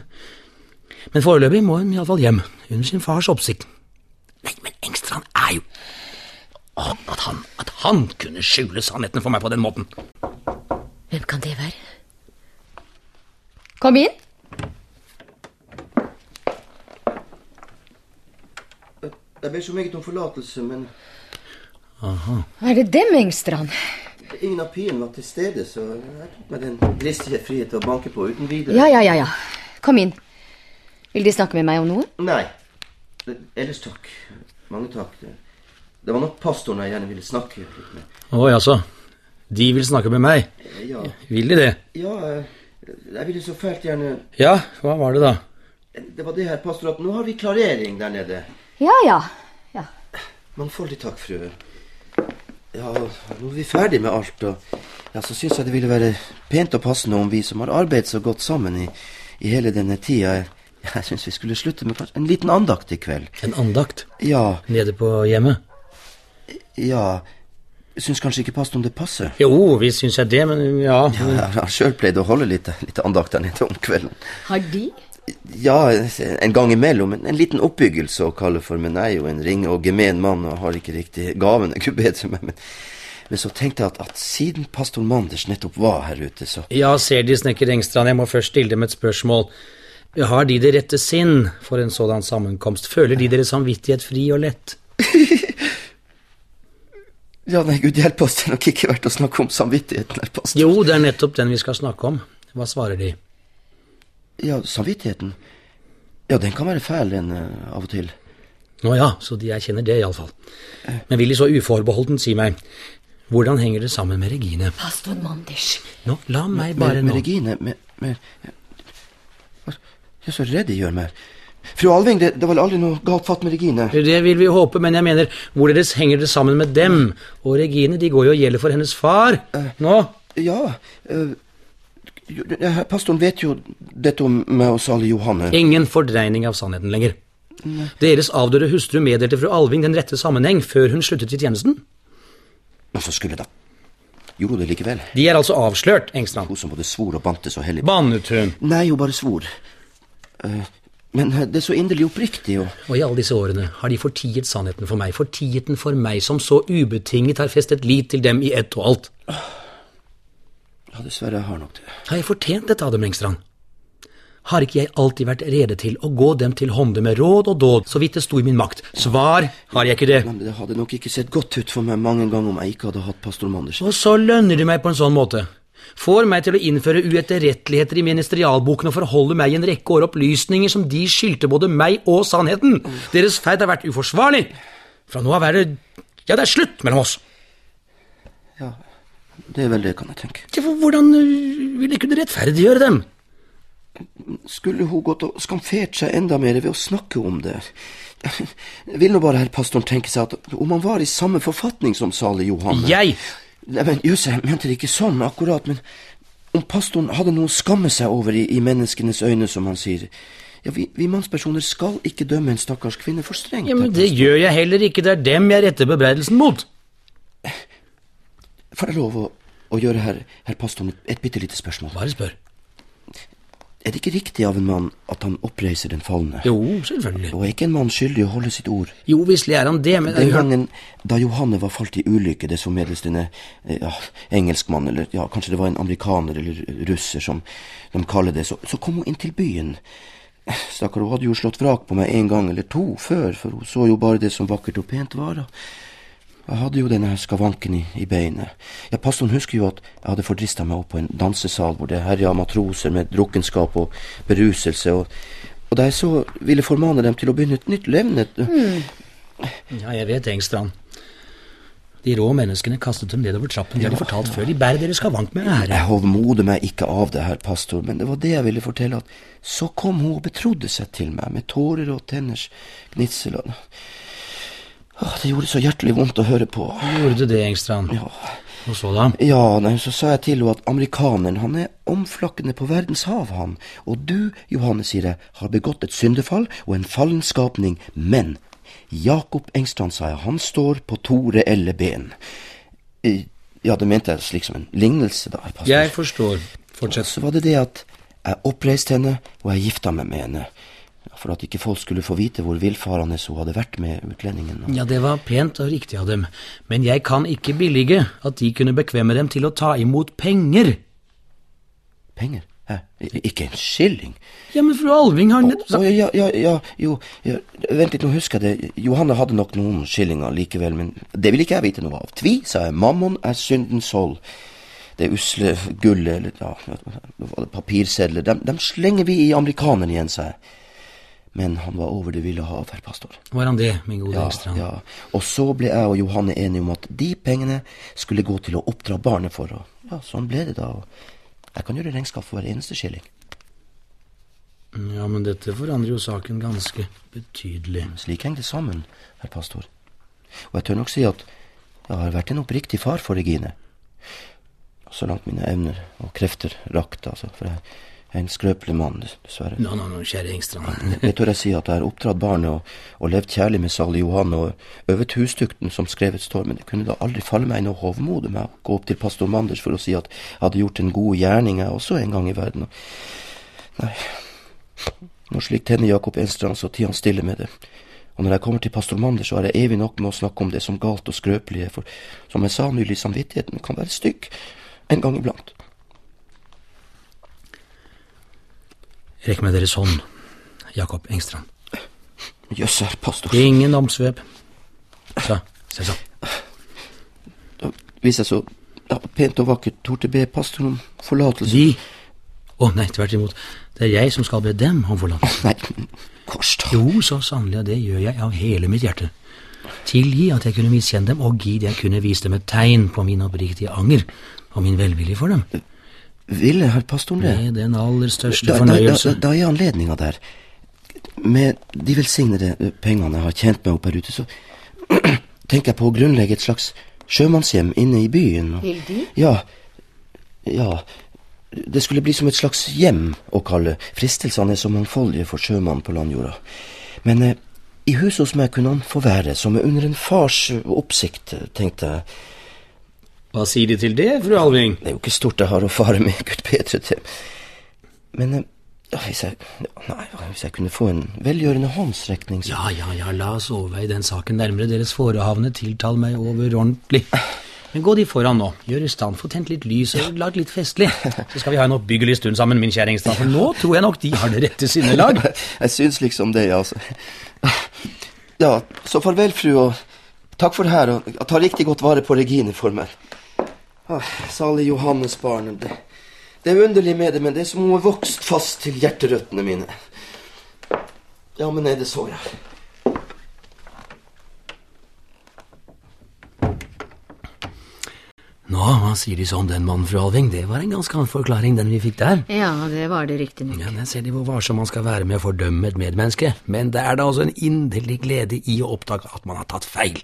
Men foreløpig må hun iallfall hjem, under sin fars oppsikt. Nei, men Engstrand er jo Å, at han, at han kunne skjule sannheten for meg på den måten. Hvem kan det være? Kom inn. Jeg ber så meget om forlatelse, men Er det dem, Engstrand? ingen av piene var til stede, så jeg tok meg den dristige frihet til å banke på uten videre. Ja, ja, ja, ja. Kom inn. Vil De snakke med meg om noe? Nei. Ellers takk. Mange takk. Det, var nok pastoren jeg gjerne ville snakke litt med. Å jaså. De vil snakke med meg. Ja, Vil de det? ja eh, jeg ville så fælt gjerne Ja, hva var det da? Det var det her, pastor, at nå har vi klarering der nede. Ja, ja. ja. Mangfoldig takk, frue. Ja, nå er vi ferdig med alt, og ja, så syns jeg det ville være pent og passende om vi som har arbeidet så godt sammen i, i hele denne tida, jeg, syns vi skulle slutte med en liten andakt i kveld. En andakt Ja, nede på hjemmet? ja Syns kanskje ikke passet om det passer? Jo, vi syns jeg det, men ja. Ja, jeg har sjøl pleid å holde litt, litt andakt der nede om kvelden. Har de? Ja, en gang imellom. En, en liten oppbyggelse å kalle for, men jeg er jo en ringe og gemen mann og har ikke riktig gavene, kunne bedre meg. Men, men så tenkte jeg at, at siden pastor Manders nettopp var her ute, så Ja, ser De, snekker Engstrand, jeg må først stille dem et spørsmål. Har de det rette sinn for en sådan sammenkomst? Føler de deres samvittighet fri og lett? Ja, nei, gud hjelpe oss, det er nok ikke verdt å snakke om samvittigheten her, pastor. Jo, det er nettopp den vi skal snakke om. Hva svarer de? Ja, samvittigheten? Ja, den kan være fæl en eh, av og til. Nå ja, så de erkjenner det iallfall. Men vil de så uforbeholdent si meg, hvordan henger det sammen med Regine? Pastor Manders. Nå, la meg bare med, med nå Regine med, med Jeg er så redd jeg gjør meg. Fru Alving, det, det var aldri noe galt fatt med Regine? Det vil vi håpe, men jeg mener, hvorledes henger det sammen med dem? Og Regine, de går jo og gjelder for hennes far. Nå? Ja, eh, jo, det- pastoren vet jo dette om meg og salig Johanne. Ingen fordreining av sannheten lenger. Deres avdøde hustru meddelte fru Alving den rette sammenheng før hun sluttet i tjenesten. Men så skulle da Gjorde hun det likevel? De er altså avslørt, Engstrand. Hun som både svor og bante så hellig Bannet hun. Nei, hun bare svor. Eh, men eh, det er så inderlig oppriktig, og Og i alle disse årene har de fortiet sannheten for meg, fortiet den for meg som så ubetinget har festet lit til dem i ett og alt. Ja, dessverre, jeg har nok det. Har jeg fortjent dette Adam Engstrand? Har ikke jeg alltid vært rede til å gå dem til hånde med råd og dåd, så vidt det sto i min makt? Svar har jeg ikke det. Men det hadde nok ikke sett godt ut for meg mange ganger om jeg ikke hadde hatt pastor Manders. Og så lønner du meg på en sånn måte. Får meg til å innføre uetterretteligheter i ministerialboken og forholde meg i en rekke år opplysninger som de skyldte både meg og sannheten. Deres ferd har vært uforsvarlig. Fra nå av er det Ja, det er slutt mellom oss. Ja, det er vel det, kan jeg tenke. Ja, for Hvordan øh, vil jeg kunne rettferdiggjøre dem? Skulle hun gått og skamfert seg enda mer ved å snakke om det? Vil nå bare herr pastoren tenke seg at om han var i samme forfatning som salig Johanne Jeg Nei, men Jøss, jeg mente det ikke sånn akkurat, men om pastoren hadde noe å skamme seg over i, i menneskenes øyne, som han sier Ja, vi, vi mannspersoner skal ikke dømme en stakkars kvinne for strengt. Ja, men Det gjør jeg heller ikke. Det er dem jeg retter bebreidelsen mot. Får jeg lov å, å gjøre herr, her pastoren et, et bitte lite spørsmål? Bare spør. Er det ikke riktig av en mann at han oppreiser den falne? Jo, selvfølgelig. Og er ikke en mann skyldig å holde sitt ord? Jo, visselig er han det, men Den gangen da Johanne var falt i ulykke, det så meddels denne eh, ja, engelskmann, eller ja, kanskje det var en amerikaner eller russer, som de kaller det, så, så kom hun inn til byen. Stakkar, hun hadde jo slått vrak på meg en gang eller to før, for hun så jo bare det som vakkert og pent var. og Jeg hadde jo denne her skavanken i, i beinet. Ja, Pastoren husker jo at jeg hadde fordrista meg opp på en dansesal hvor det herja matroser med drukkenskap og beruselse, og, og da jeg så ville formane dem til å begynne et nytt levne Ja, jeg vet, Engstrand. De rå menneskene kastet dem nedover trappen. De hadde fortalt før. De bærer deres skavank med ære. Jeg hovmoder meg ikke av det, herr pastor, men det var det jeg ville fortelle, at så kom hun og betrodde seg til meg, med tårer og tenners gnitsel. og- Åh, Det gjorde så hjertelig vondt å høre på. Gjorde du det, Engstrand? Ja, Og så da? ja nei, så sa jeg til henne at amerikaneren, han er omflakkende på verdens hav, han. Og du, Johanne, sier jeg, har begått et syndefall og en fallen skapning, men Jakob Engstrand, sa jeg, han står på to reelle ben. Eh, Ja, det mente jeg slik som en lignelse, da, pastor. Jeg forstår. Fortsett. Så var det det at jeg oppreiste henne, og jeg gifta meg med henne. For at ikke folk skulle få vite hvor villfarende hun hadde vært med utlendingen. Ja, det var pent og riktig av dem, men jeg kan ikke billige at de kunne bekvemme dem til å ta imot penger. Penger? Hæ? Ikke en skilling? Ja, men fru Alving har nettopp sagt ja, ja, ja, jo, ja. Vent litt, nå husker jeg det. Johanne hadde nok noen skillinger likevel, men det vil ikke jeg vite noe av. Tvi, sa jeg, mammon er syndens hold. Det usle gullet, eller ja, papirsedler, dem, dem slenger vi i amerikaneren igjen, sa jeg. Men han var over det ville hav, herr pastor. Var han det, min gode Ja, Engstrand? ja. Og så ble jeg og Johanne enige om at de pengene skulle gå til å oppdra barnet for, og ja, sånn ble det da. Jeg kan gjøre regnskap for hver eneste skilling. Ja, men dette forandrer jo saken ganske betydelig. Slik henger det sammen, herr pastor. Og jeg tør nok si at jeg har vært en oppriktig far for Regine. Så langt mine evner og krefter rakk, altså. For jeg en skrøpelig mann, dessverre. Nå, nå, nå, kjære Engstrand. Det tør jeg si at jeg har oppdratt barnet og, og levd kjærlig med salig Johan og øvet hustukten som skrevet står, men det kunne da aldri falle meg noe hovmod med å gå opp til pastor Manders for å si at jeg hadde gjort en god gjerning, jeg også en gang i verden. Nei, når slikt hender Jakob Enstrand, så tier han stille med det. Og når jeg kommer til pastor Manders, så er jeg evig nok med å snakke om det som galt og skrøpelig for som jeg sa nylig, samvittigheten kan være stygg en gang iblant. Rekk meg deres hånd, Jakob Engstrand. Jøss, herr pastor. Ingen omsvøp. Så, se så. Da, hvis jeg så ja, pent og vakkert torde be pastoren om forlatelse De Å nei, tvert imot. Det er jeg som skal be dem om forlatelse. Nei, kors da. Jo, så sannelig, og det gjør jeg av hele mitt hjerte. Tilgi at jeg kunne miskjenne dem, og gid jeg kunne vise dem et tegn på min oppriktige anger og min velvilje for dem. Ville herr om det? Med den aller største Da, da, da, da er anledninga der. Med de velsignede pengene jeg har tjent meg opp her ute, så tenker jeg på å grunnlegge et slags sjømannshjem inne i byen. Vil du? Ja. Ja. Det skulle bli som et slags hjem å kalle. Fristelsene er så mangfoldige for sjømannen på landjorda. Men eh, I huset hos meg kunne han få være, som under en fars oppsikt, tenkte jeg. Hva sier De til det, fru Alving? Det er jo ikke stort jeg har å fare med, gud bedre til. Men eh, ja, hvis, jeg, nei, hvis jeg kunne få en velgjørende håndsrekning så... Ja, ja, ja, la oss overveie den saken nærmere. Deres forehavende tiltal meg overordentlig. Men gå de foran nå. Gjør i stand, få tent litt lys og lag litt festlig. Så skal vi ha en oppbyggelig stund sammen, min kjære Engstad. For nå tror jeg nok de har det rette sinnelag. Jeg syns liksom det, altså. Ja, så farvel, fru, og takk for det her, og ta riktig godt vare på Regine for meg. Ah, Salig Johannesbarnet. Det, det er underlig med det, men det er som hun er vokst fast til hjerterøttene mine. Ja, men er det så, ja. Nå, hva sier de så om den mannen, fru Alving? Det var en ganske annen forklaring, den vi fikk der. Ja, det var det riktignok. Ja, Der ser de hvor varsom man skal være med å fordømme et medmenneske. Men det er da også en inderlig glede i å oppdage at man har tatt feil.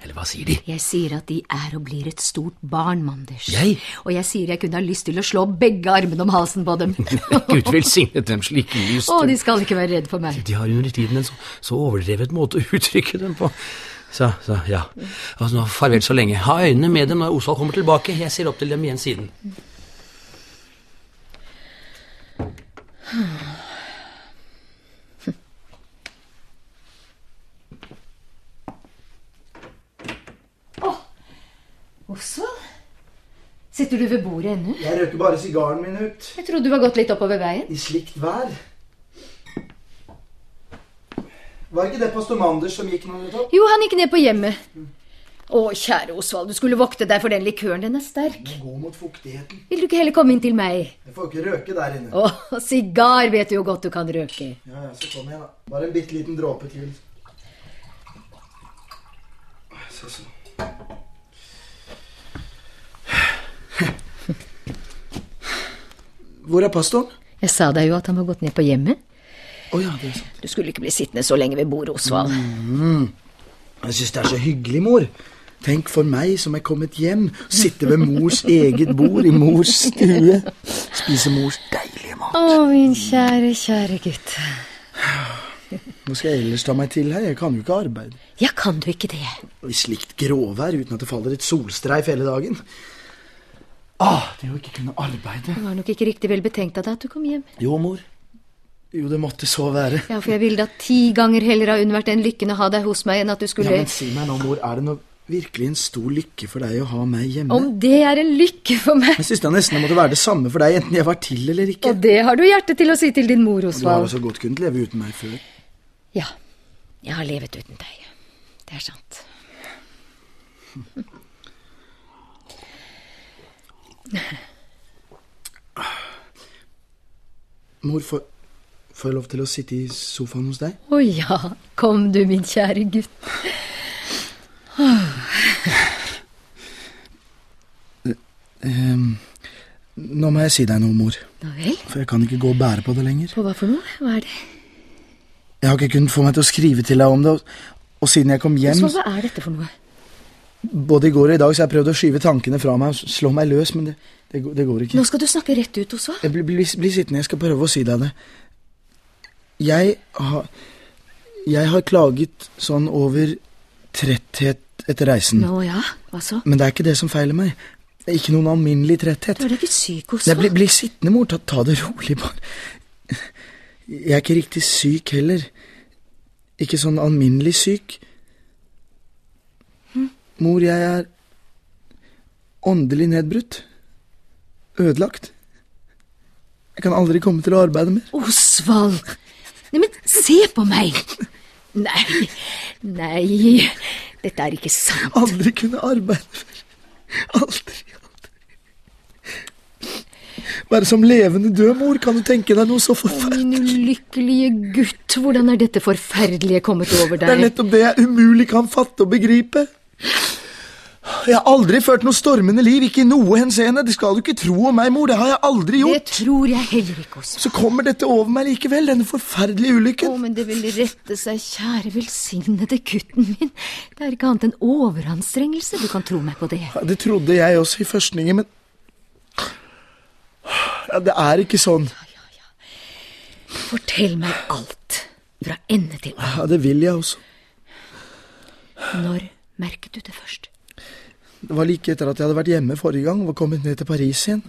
Eller hva sier de? Jeg sier at de er og blir et stort barn, Manders. Jeg? Og jeg sier jeg kunne ha lyst til å slå begge armene om halsen på dem. Gud velsignet dem slike lyst. Å, de skal ikke være redd for meg. De har under tiden en så, så overdrevet måte å uttrykke dem på. Så, så, ja. Altså, nå, farvel så lenge. Ha øynene med dem når Osvald kommer tilbake. Jeg ser opp til dem igjen siden. Osvald? Sitter du ved bordet ennå? Jeg røker bare sigaren min ut. Jeg trodde du var gått litt oppover veien. I slikt vær. Var ikke det pastor Manders som gikk nå nettopp? Jo, han gikk ned på hjemmet. Å, kjære Osvald, du skulle vokte deg for den likøren. Den er sterk. Gå mot fuktigheten. Vil du ikke heller komme inn til meg? Jeg får ikke røke der inne. Å, sigar vet du jo godt du kan røke. Ja, ja, så kom igjen, da. Bare en bitte liten dråpe til. Se sånn. Hvor er pastoren? Jeg sa deg jo at han var gått ned på hjemmet. Å ja, det er sant. Du skulle ikke bli sittende så lenge ved bordet, Osvald. Jeg syns det er så hyggelig, mor. Tenk for meg som er kommet hjem, sitte ved mors eget bord i mors stue, spise mors deilige mat. Å, min kjære, kjære gutt. Hva skal jeg ellers ta meg til her? Jeg kan jo ikke arbeide. Ja, kan du ikke det? I slikt gråvær uten at det faller et solstreif hele dagen. Ah, det å ikke kunne arbeide. Det var nok ikke riktig vel betenkt av deg at du kom hjem. Jo, mor. Jo, det måtte så være. Ja, for jeg ville da ti ganger heller ha unnvært den lykken å ha deg hos meg, enn at du skulle Ja, men si meg nå, mor, er det noe virkelig en stor lykke for deg å ha meg hjemme? Om det er en lykke for meg. Jeg syns det nesten det måtte være det samme for deg, enten jeg var til eller ikke. Og det har du hjerte til å si til din mor, Du har Osvald. også godt kunnet leve uten meg før. Ja, jeg har levet uten deg. Det er sant. Mor, får, får jeg lov til å sitte i sofaen hos deg? Å ja, kom du, min kjære gutt. Ehm, nå må jeg si deg noe, mor. Nå vel, For jeg kan ikke gå og bære på det lenger. på hva for noe? Hva er det? Jeg har ikke kunnet få meg til å skrive til deg om det, og, og siden jeg kom hjem, Så hva er dette for noe? både i går og i dag, så har jeg prøvd å skyve tankene fra meg og slå meg løs, men det, det, går- det går ikke. Nå skal du snakke rett ut, Osvald. Bli, bli, blir sittende, jeg skal prøve å si deg det. Jeg har Jeg har klaget sånn over tretthet etter reisen. Nå ja, hva så? Men det er ikke det som feiler meg. Det er ikke noen alminnelig tretthet. Du er ikke syk, Nei, Osvald? bli, bli sittende, mor. Ta, ta det rolig, bare. Jeg er ikke riktig syk heller. Ikke sånn alminnelig syk. Mor, jeg er åndelig nedbrutt. Ødelagt. Jeg kan aldri komme til å arbeide mer. Osvald! Nei, men se på meg! Nei, nei, dette er ikke sant. Aldri kunne arbeide mer. Aldri, aldri. Være som levende død, mor. Kan du tenke deg noe så forferdelig? Min ulykkelige gutt, hvordan er dette forferdelige kommet over deg? Det er nettopp det jeg umulig kan fatte og begripe. Jeg har aldri ført noe stormende liv, ikke i noe henseende. Det skal du ikke tro om meg, mor. Det har jeg aldri gjort. Det tror jeg heller ikke, Osvald. Så kommer dette over meg likevel, denne forferdelige ulykken. Å, men det vil rette seg, kjære velsignede gutten min. Det er ikke annet enn overanstrengelse, du kan tro meg på det. Ja, det trodde jeg også i førstningen, men ja, Det er ikke sånn. Fortell meg alt. Fra ende til ende. Ja, det vil jeg også. Når merket du det først? Det var like etter at jeg hadde vært hjemme forrige gang og var kommet ned til Paris igjen.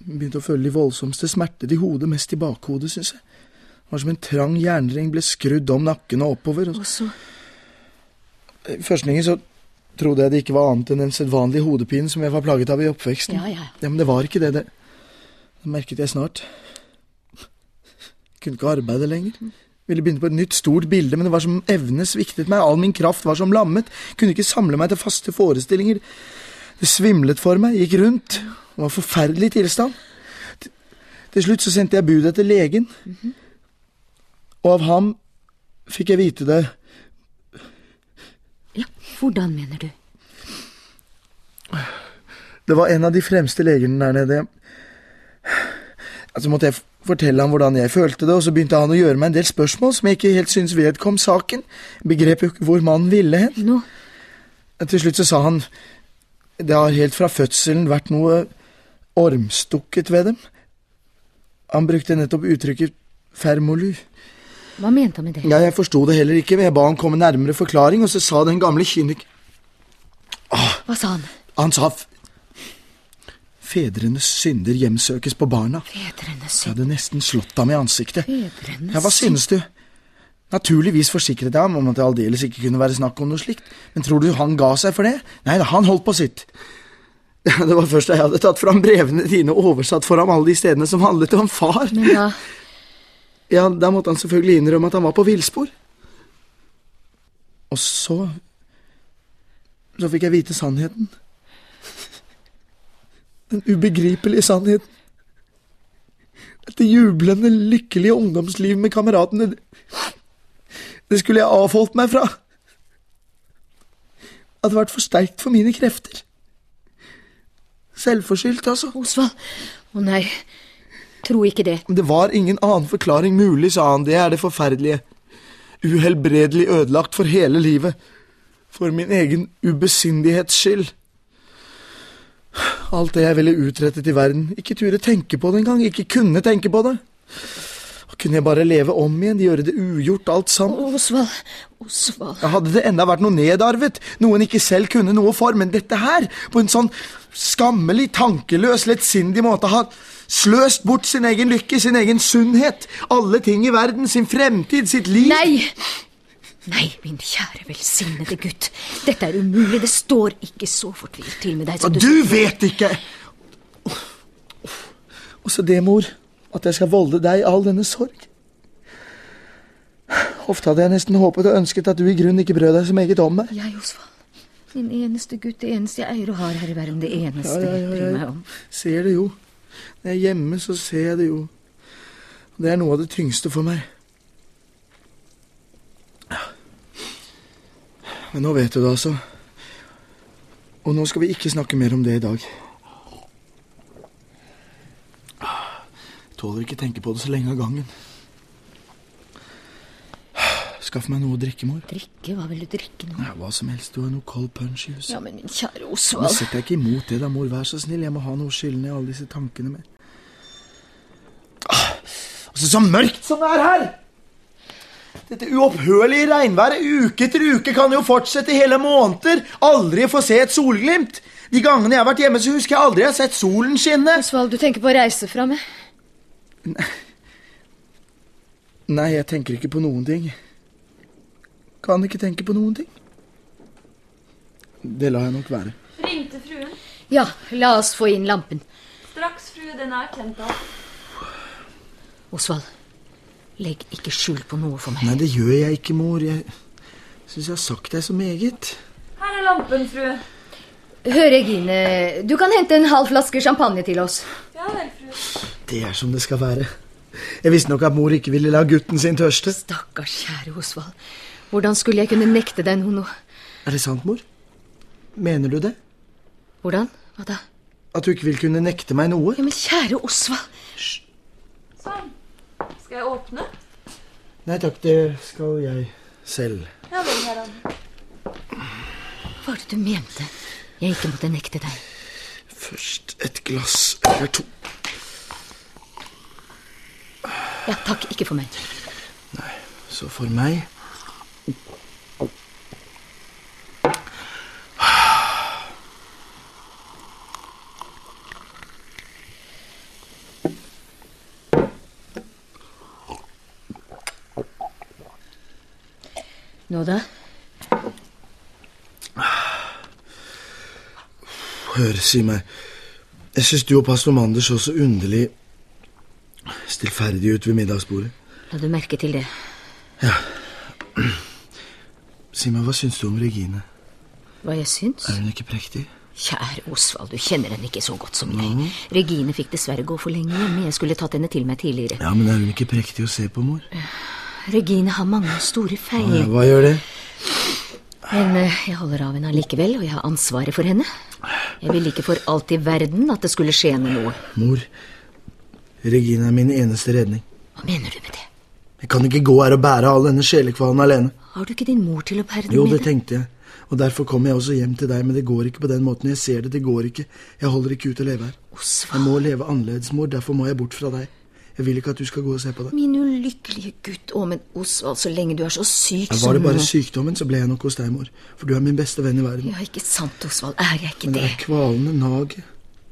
Begynte å føle de voldsomste smerter i hodet, mest i bakhodet, syns jeg. Det var som en trang jernring ble skrudd om nakken og oppover. Og så I førstningen så trodde jeg det ikke var annet enn den sedvanlige hodepinen som jeg var plaget av i oppveksten. Ja, ja. Ja, Men det var ikke det. Det, det merket jeg snart. Jeg Kunne ikke arbeide lenger. Ville begynne på et nytt, stort bilde, men det var som evne sviktet meg. All min kraft var som lammet. Kunne ikke samle meg til faste forestillinger. Det svimlet for meg, gikk rundt. Det var forferdelig tilstand. Til, til slutt så sendte jeg bud etter legen. Og av ham fikk jeg vite det Ja, hvordan mener du? Det var en av de fremste legene der nede. Altså måtte jeg fortelle ham hvordan jeg følte det, og så begynte han å gjøre meg en del spørsmål som jeg ikke helt syntes vedkom saken. Begrep jo ikke hvor mannen ville hen. No. Til slutt så sa han det har helt fra fødselen vært noe ormstukket ved dem. Han brukte nettopp uttrykket fermolu. hva mente han med det? Ja, jeg forsto det heller ikke, men jeg ba han komme nærmere forklaring, og så sa den gamle kynik... Hva sa han? Han sa Fedrenes synder hjemsøkes på barna. Fedrenes Jeg hadde nesten slått ham i ansiktet. Fedrenes Ja, hva synes du? Naturligvis forsikret jeg ham om at det aldeles ikke kunne være snakk om noe slikt, men tror du han ga seg for det? Nei da, han holdt på sitt. Det var først da jeg hadde tatt fram brevene dine og oversatt for ham alle de stedene som handlet om far. Men da Ja, da måtte han selvfølgelig innrømme at han var på villspor. Og så Så fikk jeg vite sannheten. Den ubegripelige sannheten. Dette jublende, lykkelige ungdomslivet med kameratene det- skulle jeg avholdt meg fra. Det hadde vært for sterkt for mine krefter. Selvforskyldt, altså. Osvald Å nei, tro ikke det. Det var ingen annen forklaring mulig, sa han. Det er det forferdelige. Uhelbredelig ødelagt for hele livet. For min egen ubesindighets skyld. Alt det jeg ville utrettet i verden. Ikke ture tenke på det engang. Ikke kunne tenke på det. Og kunne jeg bare leve om igjen, gjøre det ugjort, alt sammen. Osvald, Osvald Hadde det enda vært noe nedarvet, noe en ikke selv kunne noe for, men dette her, på en sånn skammelig, tankeløs, lettsindig måte, har sløst bort sin egen lykke, sin egen sunnhet, alle ting i verden, sin fremtid, sitt liv. Nei! Nei, min kjære velsignede gutt. Dette er umulig. Det står ikke så fortvilt til med deg som du... du vet ikke! Og så det, mor, at jeg skal volde deg all denne sorg. Ofte hadde jeg nesten håpet og ønsket at du i grunnen ikke brød deg så meget om meg. Jeg, Osvald. Min eneste gutt, det eneste jeg eier og har her i verden. Det eneste Ja, ja, jeg ja, bryr meg om. Ser det jo. Når jeg er hjemme, så ser jeg det jo. Det er noe av det tyngste for meg. Men nå vet du det, altså. Og nå skal vi ikke snakke mer om det i dag. Tåler ikke tenke på det så lenge av gangen. Skaff meg noe å drikke, mor. Drikke? Hva vil du drikke nå? Nei, hva som helst. Du har noe cold punch i huset. Ja, men min kjære Osvald. setter jeg ikke imot det da, mor. Vær så snill. Jeg må ha noe å skylle ned alle disse tankene med. Ah, altså, så mørkt som det er her! Dette uopphørlige regnværet uke etter uke kan jo fortsette i hele måneder. Aldri få se et solglimt. De gangene jeg har vært hjemme, så husker jeg aldri jeg har sett solen skinne. Osvald, du tenker på å reise fra meg? Nei, jeg tenker ikke på noen ting. Kan ikke tenke på noen ting. Det lar jeg nok være. Ringte fruen. Ja, la oss få inn lampen. Straks, frue. Den er tent av. Osvald, legg ikke skjul på noe for meg. Nei, det gjør jeg ikke, mor. Jeg syns jeg har sagt deg så meget. Her er lampen, frue. Hør, Regine, du kan hente en halv flaske champagne til oss. Ja vel, frue. Det er som det skal være. Jeg visste nok at mor ikke ville la gutten sin tørste. Stakkars kjære Osvald. Hvordan skulle jeg kunne nekte deg noe nå? Er det sant, mor? Mener du det? Hvordan? Hva da? At du ikke vil kunne nekte meg noe? Ja, men kjære Osvald. Sånn. Skal jeg åpne? Nei takk, det skal jeg selv. Ja vel, herran. Hva var det du mente? Jeg ikke måtte nekte deg. Først et glass eller to. Ja, takk, ikke for meg. Nei, Så for meg Nå da? Hør, si meg. Jeg syns du og pastor Manders så så underlig stillferdig ut ved middagsbordet. La du merke til det? Ja. Si meg, hva syns du om Regine? Hva jeg syns? Er hun ikke prektig? Kjære Osvald, du kjenner henne ikke så godt som jeg. Regine fikk dessverre gå for lenge hjemme. Jeg skulle tatt henne til meg tidligere. Ja, men er hun ikke prektig å se på, mor? Regine har mange store feil. hva gjør det? Men eh, jeg holder av henne allikevel, og jeg har ansvaret for henne. Jeg ville ikke for alt i verden at det skulle skje henne noe. Mor, Regine er min eneste redning. Hva mener du med det? Jeg kan ikke gå her og bære all denne sjelekvalen alene. Har du ikke din mor til å bære den Jo, med det deg? tenkte jeg. Og derfor kommer jeg også hjem til deg, men det går ikke på den måten. Jeg ser det, det går ikke. Jeg holder ikke ut å leve her. Jeg må leve annerledes, mor. Derfor må jeg bort fra deg. Jeg vil ikke at du skal gå og se på det. min ulykkelige gutt. Å, men Osvald, så lenge du er så syk som var det bare sykdommen, så ble jeg nok hos deg, mor. For du er min beste venn i verden. Ja, ikke sant, Osvald. Er jeg ikke det? Men det er kvalene, naget,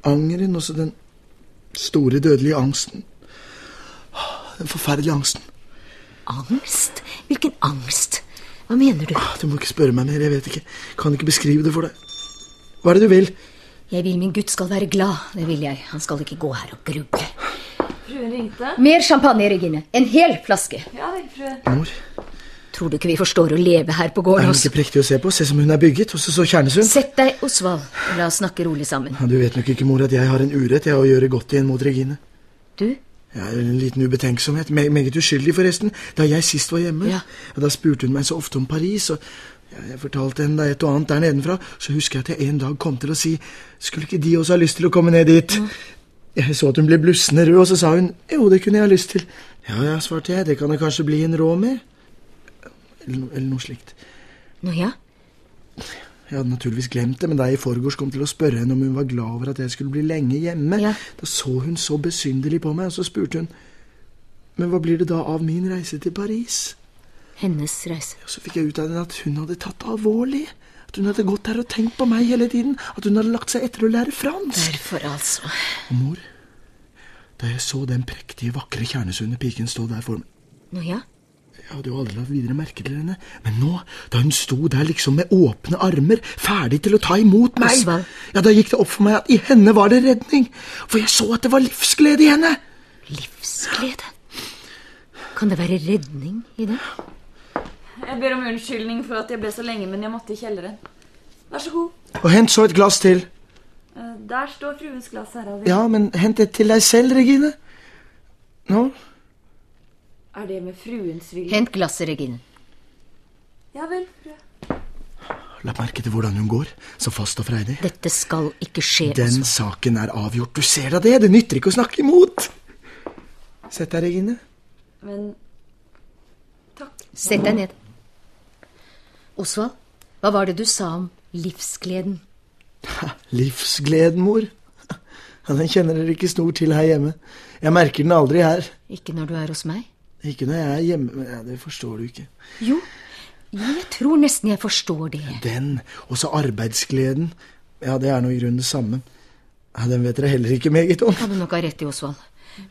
angeren, også den store dødelige angsten. Den forferdelige angsten. Angst? Hvilken angst? Hva mener du? Du må ikke spørre meg mer, jeg vet ikke. Kan ikke beskrive det for deg. Hva er det du vil? Jeg vil min gutt skal være glad. Det vil jeg. Han skal ikke gå her og gruble. Fruen ringte. Mer champagne, Regine. En hel flaske. Ja vel, frue. Mor, Tror du ikke vi forstår å leve her på er gården hun hos ikke prektig å se på? Se som hun er bygget, og så så kjernesund. Sett deg, Osvald. La oss snakke rolig sammen. Ja, du vet nok ikke, mor, at jeg har en urett jeg å gjøre godt igjen mot Regine. Du? Ja, en liten ubetenksomhet. Me meget uskyldig, forresten. Da jeg sist var hjemme, Ja. da spurte hun meg så ofte om Paris, og ja, jeg fortalte henne et og annet der nedenfra, så husker jeg at jeg en dag kom til å si Skulle ikke de også ha lyst til å komme ned dit? Jeg så at hun ble blussende rød, og så sa hun jo, det kunne jeg ha lyst til. Ja ja, svarte jeg, det kan det kanskje bli en råd med. Eller, eller noe slikt. Nå ja? Jeg hadde naturligvis glemt det, men da jeg i forgårs kom til å spørre henne om hun var glad over at jeg skulle bli lenge hjemme, Ja. da så hun så besynderlig på meg, og så spurte hun Men hva blir det da av min reise til Paris? Hennes reise. Og så fikk jeg ut av henne at hun hadde tatt det alvorlig. At hun hadde gått der og tenkt på meg hele tiden. At hun hadde lagt seg etter å lære fransk. Derfor, altså. Og mor, da jeg så den prektige, vakre, kjernesunne piken stå der for meg Nå ja? Jeg hadde jo aldri lagt videre merke til henne, men nå, da hun sto der liksom med åpne armer, ferdig til å ta imot meg, Osvald. ja, da gikk det opp for meg at i henne var det redning, for jeg så at det var livsglede i henne. Livsglede. Kan det være redning i det? Jeg ber om unnskyldning for at jeg ble så lenge, men jeg måtte i kjelleren. Vær så god. Og hent så et glass til. Eh, Der står fruens glass, herreavdeling. Ja, men hent et til deg selv, Regine. Nå, Er det med fruens vilje? Hent glasset, Regine. Ja vel, frue. la merke til hvordan hun går, så fast og freidig. Dette skal ikke skje. Den Osvald. saken er avgjort, du ser da det, det nytter ikke å snakke imot. Sett deg, Regine. Men Takk. Sett deg ned. Osvald, hva var det du sa om livsgleden? Livsgleden, mor. Ja, Den kjenner dere ikke stor til her hjemme. Jeg merker den aldri her. Ikke når du er hos meg? Ikke når jeg er hjemme. Ja, det forstår du ikke. Jo, jo, jeg tror nesten jeg forstår det. Den, og så arbeidsgleden. Ja, det er nå i grunnen det samme. Ja, Den vet dere heller ikke meget om. Kan du nok ha rett i, Osvald.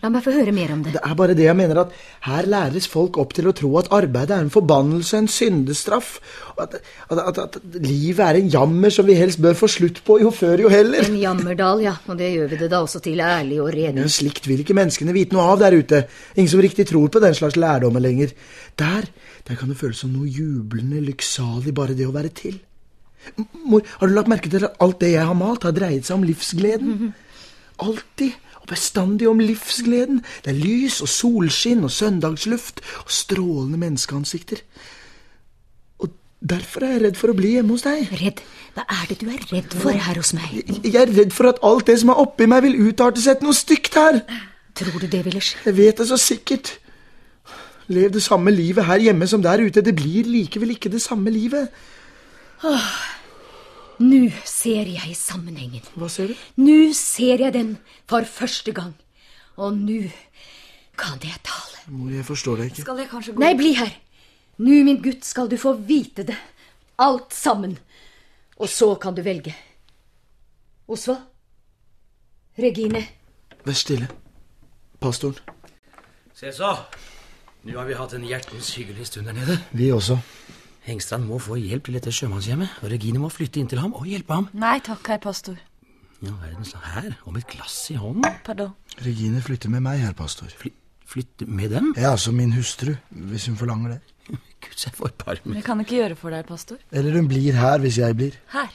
La meg få høre mer om det. Det er bare det jeg mener at her læres folk opp til å tro at arbeidet er en forbannelse, en syndestraff. At, at, at, at livet er en jammer som vi helst bør få slutt på, jo før jo heller. En jammerdal, ja. Og det gjør vi det da også til ærlig og redig. Men slikt vil ikke menneskene vite noe av der ute. Ingen som riktig tror på den slags lærdommer lenger. Der, der kan det føles som noe jublende, lykksalig, bare det å være til. Mor, har du lagt merke til at alt det jeg har malt, har dreiet seg om livsgleden? Alltid bestandig om livsgleden. Det er lys og solskinn og søndagsluft og strålende menneskeansikter. Og derfor er jeg redd for å bli hjemme hos deg. Redd? Hva er det du er redd for her hos meg? Jeg er redd for at alt det som er oppi meg, vil utarte seg til noe stygt her. Tror du det ville skje? Jeg vet det så sikkert. Lev det samme livet her hjemme som der ute. Det blir likevel ikke det samme livet. Nå ser jeg sammenhengen. Hva ser du? Nå ser jeg den for første gang. Og nå kan jeg tale. Mor, jeg forstår deg ikke. Skal jeg kanskje gå? Nei, bli her. Nå, min gutt, skal du få vite det. Alt sammen. Og så kan du velge. Osvald? Regine? Vær stille. Pastoren. Se så. Nå har vi hatt en hjertens hyggelig stund der nede. Vi også. Engstrand må få hjelp til dette sjømannshjemmet, og Regine må flytte inn til ham og hjelpe ham. Nei takk, herr pastor. Ja, verdens her, og med et glass i hånden. Pardon. Regine flytter med meg, herr pastor. Fly, flytte med dem? Ja, som min hustru, hvis hun forlanger det. Gud, se for barmen. Det kan ikke gjøre for deg, pastor. Eller hun blir her hvis jeg blir. Her.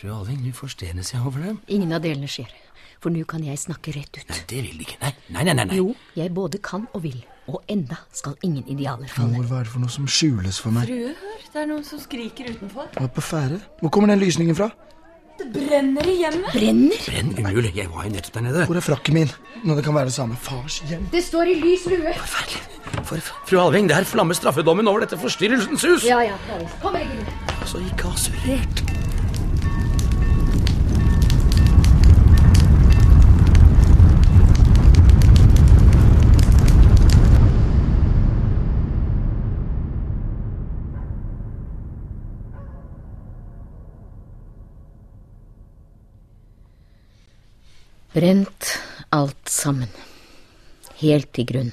Fru Alving, nå forstenes jeg over dem. Ingen av delene skjer. For nå kan jeg snakke rett ut. Nei, det vil de ikke. Nei, nei, nei. nei, nei. Jo, jeg både kan og vil. Og enda skal ingen idealer falle. Mor, hva er det for noe som skjules for meg? Frue, hør. Det er noen som skriker utenfor. Hva på ferde? Hvor kommer den lysningen fra? Det brenner i hjemmet. Brenner? Brenn umulig. Jeg var jo nettopp der nede. Hvor er frakken min? Når det kan være det samme. Fars hjem. Det står i lys lue. Forferdelig. For fru Alving, der flammer straffedommen over dette forstyrrelsens hus. Ja, ja. Kom, Regine. Altså, ikke assurert. Brent alt sammen. Helt i grunn.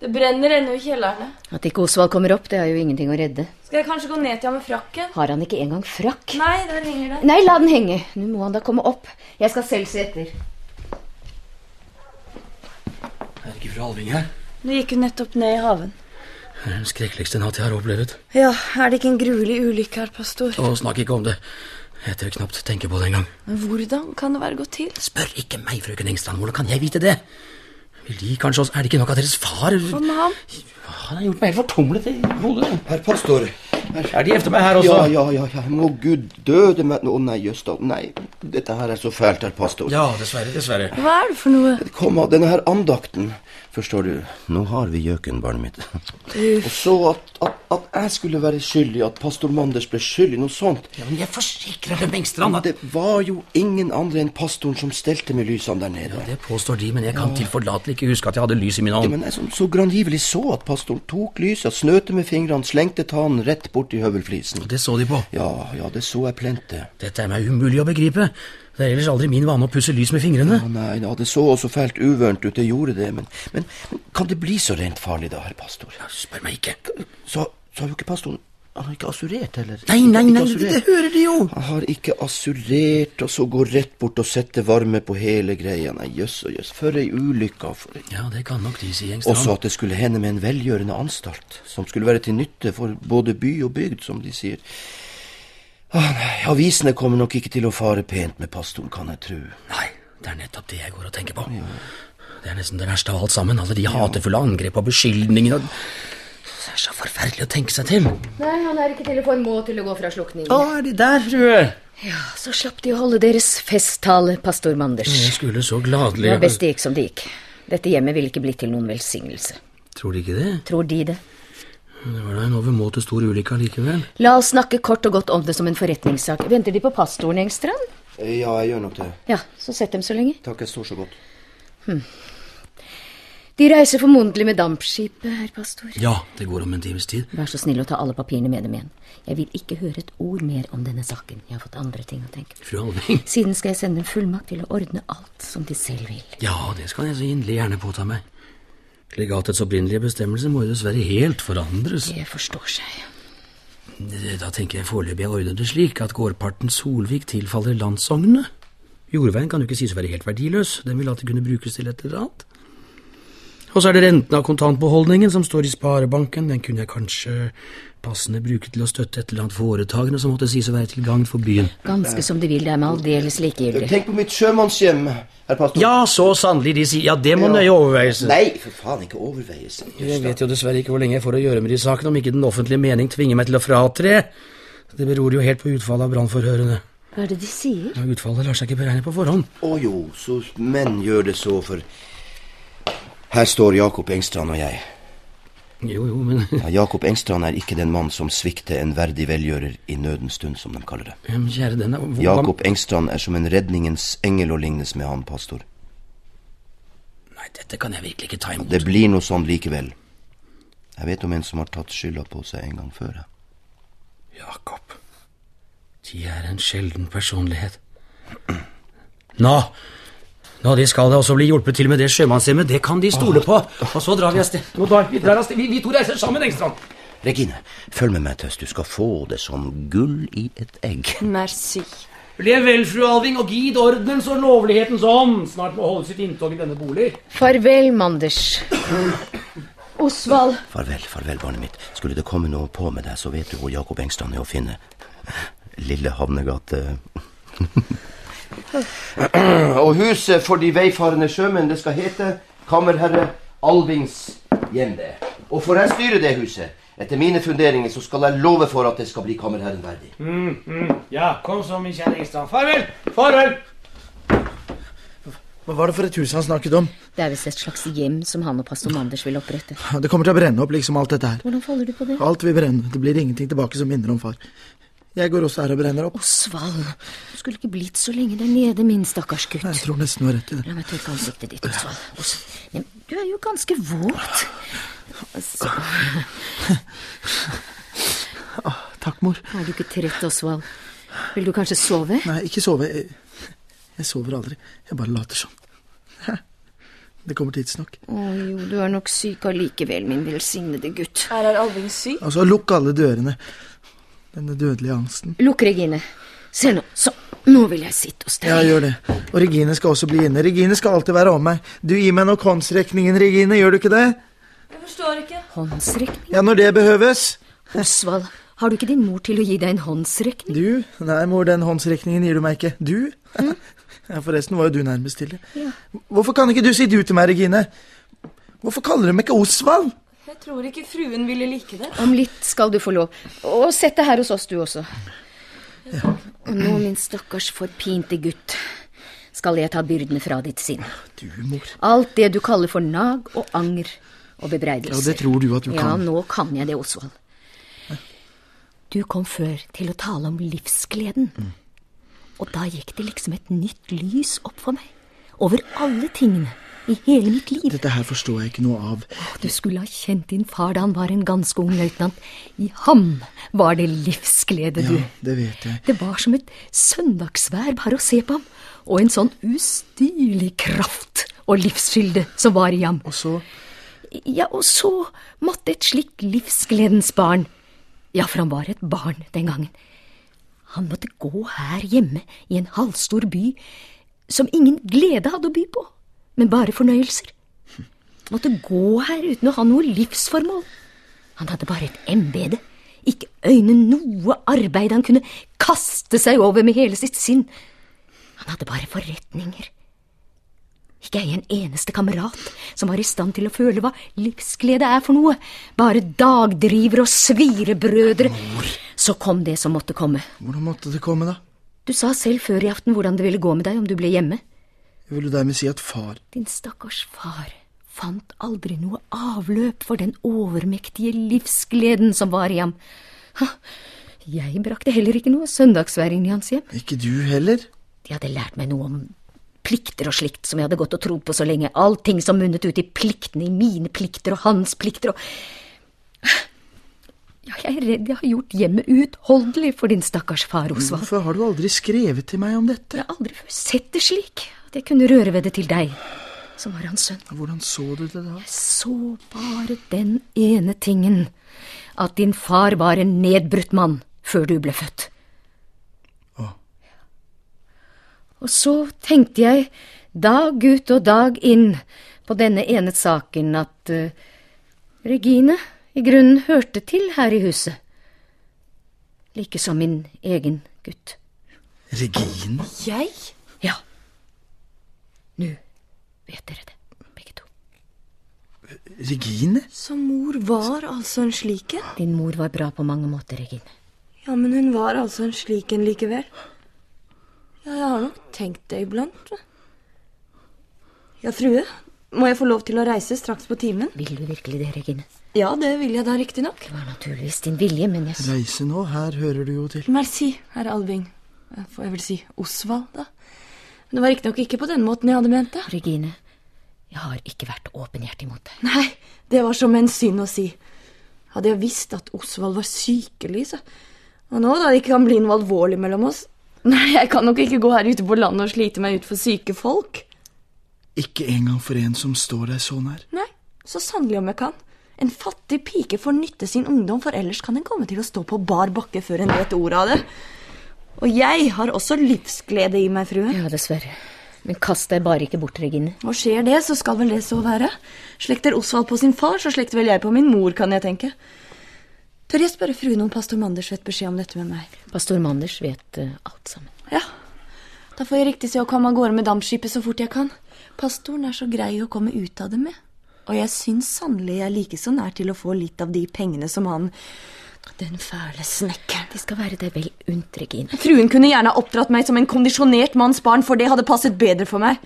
Det brenner ennå i kjellerne. At ikke Osvald kommer opp, det er jo ingenting å redde. Skal jeg kanskje gå ned til ham med frakken? Har han ikke engang frakk? Nei, der henger det. Nei, la den henge. Nå må han da komme opp. Jeg skal selv se etter. Er det ikke fru Alving her? Nå gikk hun nettopp ned i haven. Det er den skrekkeligste natt jeg har opplevd. Ja, er det ikke en gruelig ulykke, her, pastor? Å, snakk ikke om det. Jeg tør knapt tenke på det engang. Hvordan kan det være gått til? Spør ikke meg, frøken Engstrand. Hvordan kan jeg vite det? Vil de kanskje oss Er det ikke nok av deres far Hva med ham? Han har gjort meg helt fortumlet i hodet. Herr pastor. Er de efter meg her også? Ja, ja, ja, ja. Må Gud døde meg Å nei, Jøsta. Nei, dette her er så fælt, herr pastor. Ja, dessverre, dessverre. Hva er det for noe? Kom av denne her andakten. Forstår du, nå har vi gjøken, barnet mitt. Og så at, at, at jeg skulle være skyldig, at pastor Manders ble skyldig, noe sånt. Ja, men jeg forsikrer deg, Bengstrand, at Det var jo ingen andre enn pastoren som stelte med lysene der nede. Ja, Det påstår de, men jeg kan tilforlatelig ikke huske at jeg hadde lys i min Ja, men jeg som så grangivelig så at pastoren tok lyset, snøte med fingrene, slengte tanen rett bort i høvelflisen. Det så de på. Ja, ja, det så jeg plente. Dette er meg umulig å begripe. Det er ellers aldri min vane å pusse lys med fingrene. Ja, nei, ja, det så også fælt uvørent ut, det gjorde det, men, men, men kan det bli så rent farlig da, herr pastor? Ja, Spør meg ikke. Så, så har jo ikke pastoren Han har ikke assurert, heller? Nei, nei, nei, det, det hører de jo. Han har ikke assurert, og så går rett bort og setter varme på hele greia. Nei, jøss og jøss, for ei ulykke. For... Ja, det kan nok de si, Engstrand. Også at det skulle hende med en velgjørende anstalt, som skulle være til nytte for både by og bygd, som de sier. Ah, nei, avisene kommer nok ikke til å fare pent med pastoren, kan jeg tro. Nei, det er nettopp det jeg går og tenker på. Det er nesten det verste av alt sammen. Alle de hatefulle angrep og beskyldningene. og- Det er så forferdelig å tenke seg til. Nei, han er ikke til å få en må til å gå fra slukningen. Å, er de der, frue? Ja, Så slapp de å holde deres festtale, pastor Manders. Jeg skulle så gladelig Det var best det gikk som det gikk. Dette hjemmet ville ikke blitt til noen velsignelse. Tror de ikke det? Tror de det? Det var da en overmåte stor ulykke allikevel. La oss snakke kort og godt om det som en forretningssak. Venter de på pastoren, Engstrand? Ja, jeg gjør nok det. Ja, så sett dem så lenge. Takk, jeg står så godt. De reiser formodentlig med dampskipet, herr pastor. Ja, det går om en times tid. Vær så snill å ta alle papirene med dem igjen. Jeg vil ikke høre et ord mer om denne saken. Jeg har fått andre ting å tenke på. Fru Alving. Siden skal jeg sende en fullmakt til å ordne alt som de selv vil. Ja, det skal jeg så inderlig gjerne påta meg. Legatets opprinnelige bestemmelser må jo dessverre helt forandres. Det forstår seg. Da tenker jeg foreløpig jeg ordner det slik at gårdparten Solvik tilfaller landsognene. Jordveien kan jo ikke sies å være helt verdiløs, den vil alltid kunne brukes til et eller annet. Og så er det renten av kontantbeholdningen som står i sparebanken, den kunne jeg kanskje passende bruke til å støtte et eller annet foretagende som måtte sies å være til gagn for byen. Ganske som de vil, det er meg aldeles likegyldig. Tenk på mitt sjømannshjem, herr pastor. Ja, så sannelig, de sier, ja, det må nøye overveies. Nei, for faen, ikke overveies. Jeg vet jo dessverre ikke hvor lenge jeg får å gjøre med de sakene, om ikke den offentlige mening tvinger meg til å fratre. Det beror jo helt på utfallet av brannforhørene. Hva er det de sier? Ja, Utfallet lar seg ikke beregne på forhånd. Å jo, så menn gjør det så, for her står Jakob Engstrand og jeg. Jo, jo, men Ja, Jakob Engstrand er ikke den mann som svikter en verdig velgjører i nødens stund, som de kaller det. Men Kjære denne Hvor... Jakob Engstrand er som en redningens engel å lignes med han, pastor. Nei, dette kan jeg virkelig ikke ta imot. Det blir noe sånn likevel. Jeg vet om en som har tatt skylda på seg en gang før. Jakob, de er en sjelden personlighet. Nå, nå, de skal da også bli hjulpet til med det sjømannshjemmet. Det kan de stole på. Og så drar vi av sted. Nå drar vi, drar av sted. Vi, vi to reiser sammen, Engstrand. Regine, følg med meg, Tøss. Du skal få det som gull i et egg. Merci. Lev vel, fru Alving, og gid ordenens og lovlighetens ånd snart må holde sitt inntog i denne bolig. Farvel, Manders. Osvald. Farvel, farvel, barnet mitt. Skulle det komme noe på med deg, så vet du hvor Jakob Engstrand er å finne. Lille Havnegate. Og huset for de veifarende sjømenn, det skal hete Kammerherre Alvings hjem, det. Og får jeg styre det huset, etter mine funderinger, så skal jeg love for at det skal bli kammerherren verdig. Ja, kom så, min kjære Engstrand. Farvel! Farvel! Hva var det for et hus han snakket om? Det er visst et slags hjem som han og pastor Manders vil opprette. Det kommer til å brenne opp, liksom alt dette her. Hvordan faller du på det? Alt vil brenne. Det blir ingenting tilbake som minner om far. Jeg går også her og brenner opp. Osvald, du skulle ikke blitt så lenge der nede, min stakkars gutt. Jeg tror nesten du har rett i det. La meg tørke ansiktet ditt, Osvald. Du er jo ganske våt. Så, Takk, mor. er du ikke trett, Osvald? Vil du kanskje sove? Nei, ikke sove. Jeg, jeg sover aldri. Jeg bare later sånn. Det kommer tidsnok. Å jo, du er nok syk allikevel, min velsignede gutt. Her Er Alving syk? Altså, lukk alle dørene. Denne dødelige angsten. Lukk, Regine. Se nå, så. Nå vil jeg sitte hos deg. Ja, gjør det. Og Regine skal også bli inne. Regine skal alltid være om meg. Du gir meg nok håndsrekningen, Regine. Gjør du ikke det? Jeg forstår ikke. Håndsrekning? Ja, når det behøves. Osvald, har du ikke din mor til å gi deg en håndsrekning? Du? Nei, mor, den håndsrekningen gir du meg ikke. Du? Ja, forresten var jo du nærmest til det. Ja. Hvorfor kan ikke du si du til meg, Regine? Hvorfor kaller du meg ikke Osvald? Jeg tror ikke fruen ville like det. Om litt skal du få lov. Og sett deg her hos oss, du også. Og nå, min stakkars forpinte gutt, skal jeg ta byrdene fra ditt sinn. Du, mor. Alt det du kaller for nag og anger og Ja, det tror du at du Ja, kan. nå kan jeg det, Osvald. Du kom før til å tale om livsgleden. Mm. Og da gikk det liksom et nytt lys opp for meg. Over alle tingene i hele mitt liv. Dette her forstår jeg ikke noe av. Du skulle ha kjent din far da han var en ganske ung løytnant. I ham var det livsglede, du. Ja, det vet jeg. Det var som et søndagsvær bare å se på ham, og en sånn ustyrlig kraft og livsfylde som var i ham. Og så Ja, og så måtte et slikt livsgledens barn Ja, for han var et barn den gangen. Han måtte gå her hjemme i en halvstor by som ingen glede hadde å by på, men bare fornøyelser. Måtte gå her uten å ha noe livsformål. Han hadde bare et embete, ikke øyne noe arbeid han kunne kaste seg over med hele sitt sinn. Han hadde bare forretninger. Ikke ei en eneste kamerat som var i stand til å føle hva livsglede er for noe. Bare dagdrivere og svirebrødre. Så kom det som måtte komme. Hvordan måtte det komme, da? Du sa selv før i aften hvordan det ville gå med deg om du ble hjemme. Vil du dermed si at far Din stakkars far fant aldri noe avløp for den overmektige livsgleden som var i ham. Ha, Jeg brakte heller ikke noe søndagsværing i hans hjem. Ikke du heller? De hadde lært meg noe om plikter og slikt som jeg hadde gått og trodd på så lenge. Allting som munnet ut i pliktene, i mine plikter og hans plikter og Ja, jeg er redd jeg har gjort hjemmet uutholdelig for din stakkars far, Osvald. Hvorfor har du aldri skrevet til meg om dette? Jeg har aldri før sett det slik, jeg kunne røre ved det til deg, som var hans sønn. Hvordan så du det da? Jeg Så bare den ene tingen, at din far var en nedbrutt mann før du ble født. Å. Og så tenkte jeg dag ut og dag inn på denne ene saken at uh, Regine i grunnen hørte til her i huset. Like som min egen gutt. Regine? Jeg? Vet dere det, begge to. Regine? Så mor var altså en slik en? Din mor var bra på mange måter, Regine. Ja, men hun var altså en slik en likevel. Ja, jeg har nok tenkt det iblant. Ja, frue, må jeg få lov til å reise straks på timen? Vil du virkelig det, Regine? Ja, det vil jeg da riktignok. Det var naturligvis din vilje, men jeg Reise nå, her hører du jo til. Merci, herr Alving. Får jeg vel si Osvald, da? Men det var riktignok ikke på den måten jeg hadde ment det. Regine, jeg har ikke vært åpenhjertig mot deg. Nei, det var som en synd å si. Hadde jeg visst at Osvald var sykelig, så Og nå, da det ikke kan bli noe alvorlig mellom oss Nei, jeg kan nok ikke gå her ute på landet og slite meg ut for syke folk. Ikke engang for en som står deg så nær. Nei, så sannelig om jeg kan. En fattig pike får nytte sin ungdom, for ellers kan en komme til å stå på bar bakke før en vet ordet av det. Og jeg har også livsglede i meg, frue. Ja, dessverre. Men kast deg bare ikke bort, Regine. Og skjer det, så skal vel det så være. Slekter Osvald på sin far, så slekter vel jeg på min mor, kan jeg tenke. Tør jeg spørre fruen om pastor Manders vet beskjed om dette med meg? Pastor Manders vet uh, alt sammen. Ja, da får jeg riktig se å komme av gårde med dampskipet så fort jeg kan. Pastoren er så grei å komme ut av det med. Og jeg syns sannelig jeg er like så nær til å få litt av de pengene som han Den fæle snekkeren. De skal være deg vel unt, Regine. Fruen kunne gjerne ha oppdratt meg som en kondisjonert manns barn, for det hadde passet bedre for meg.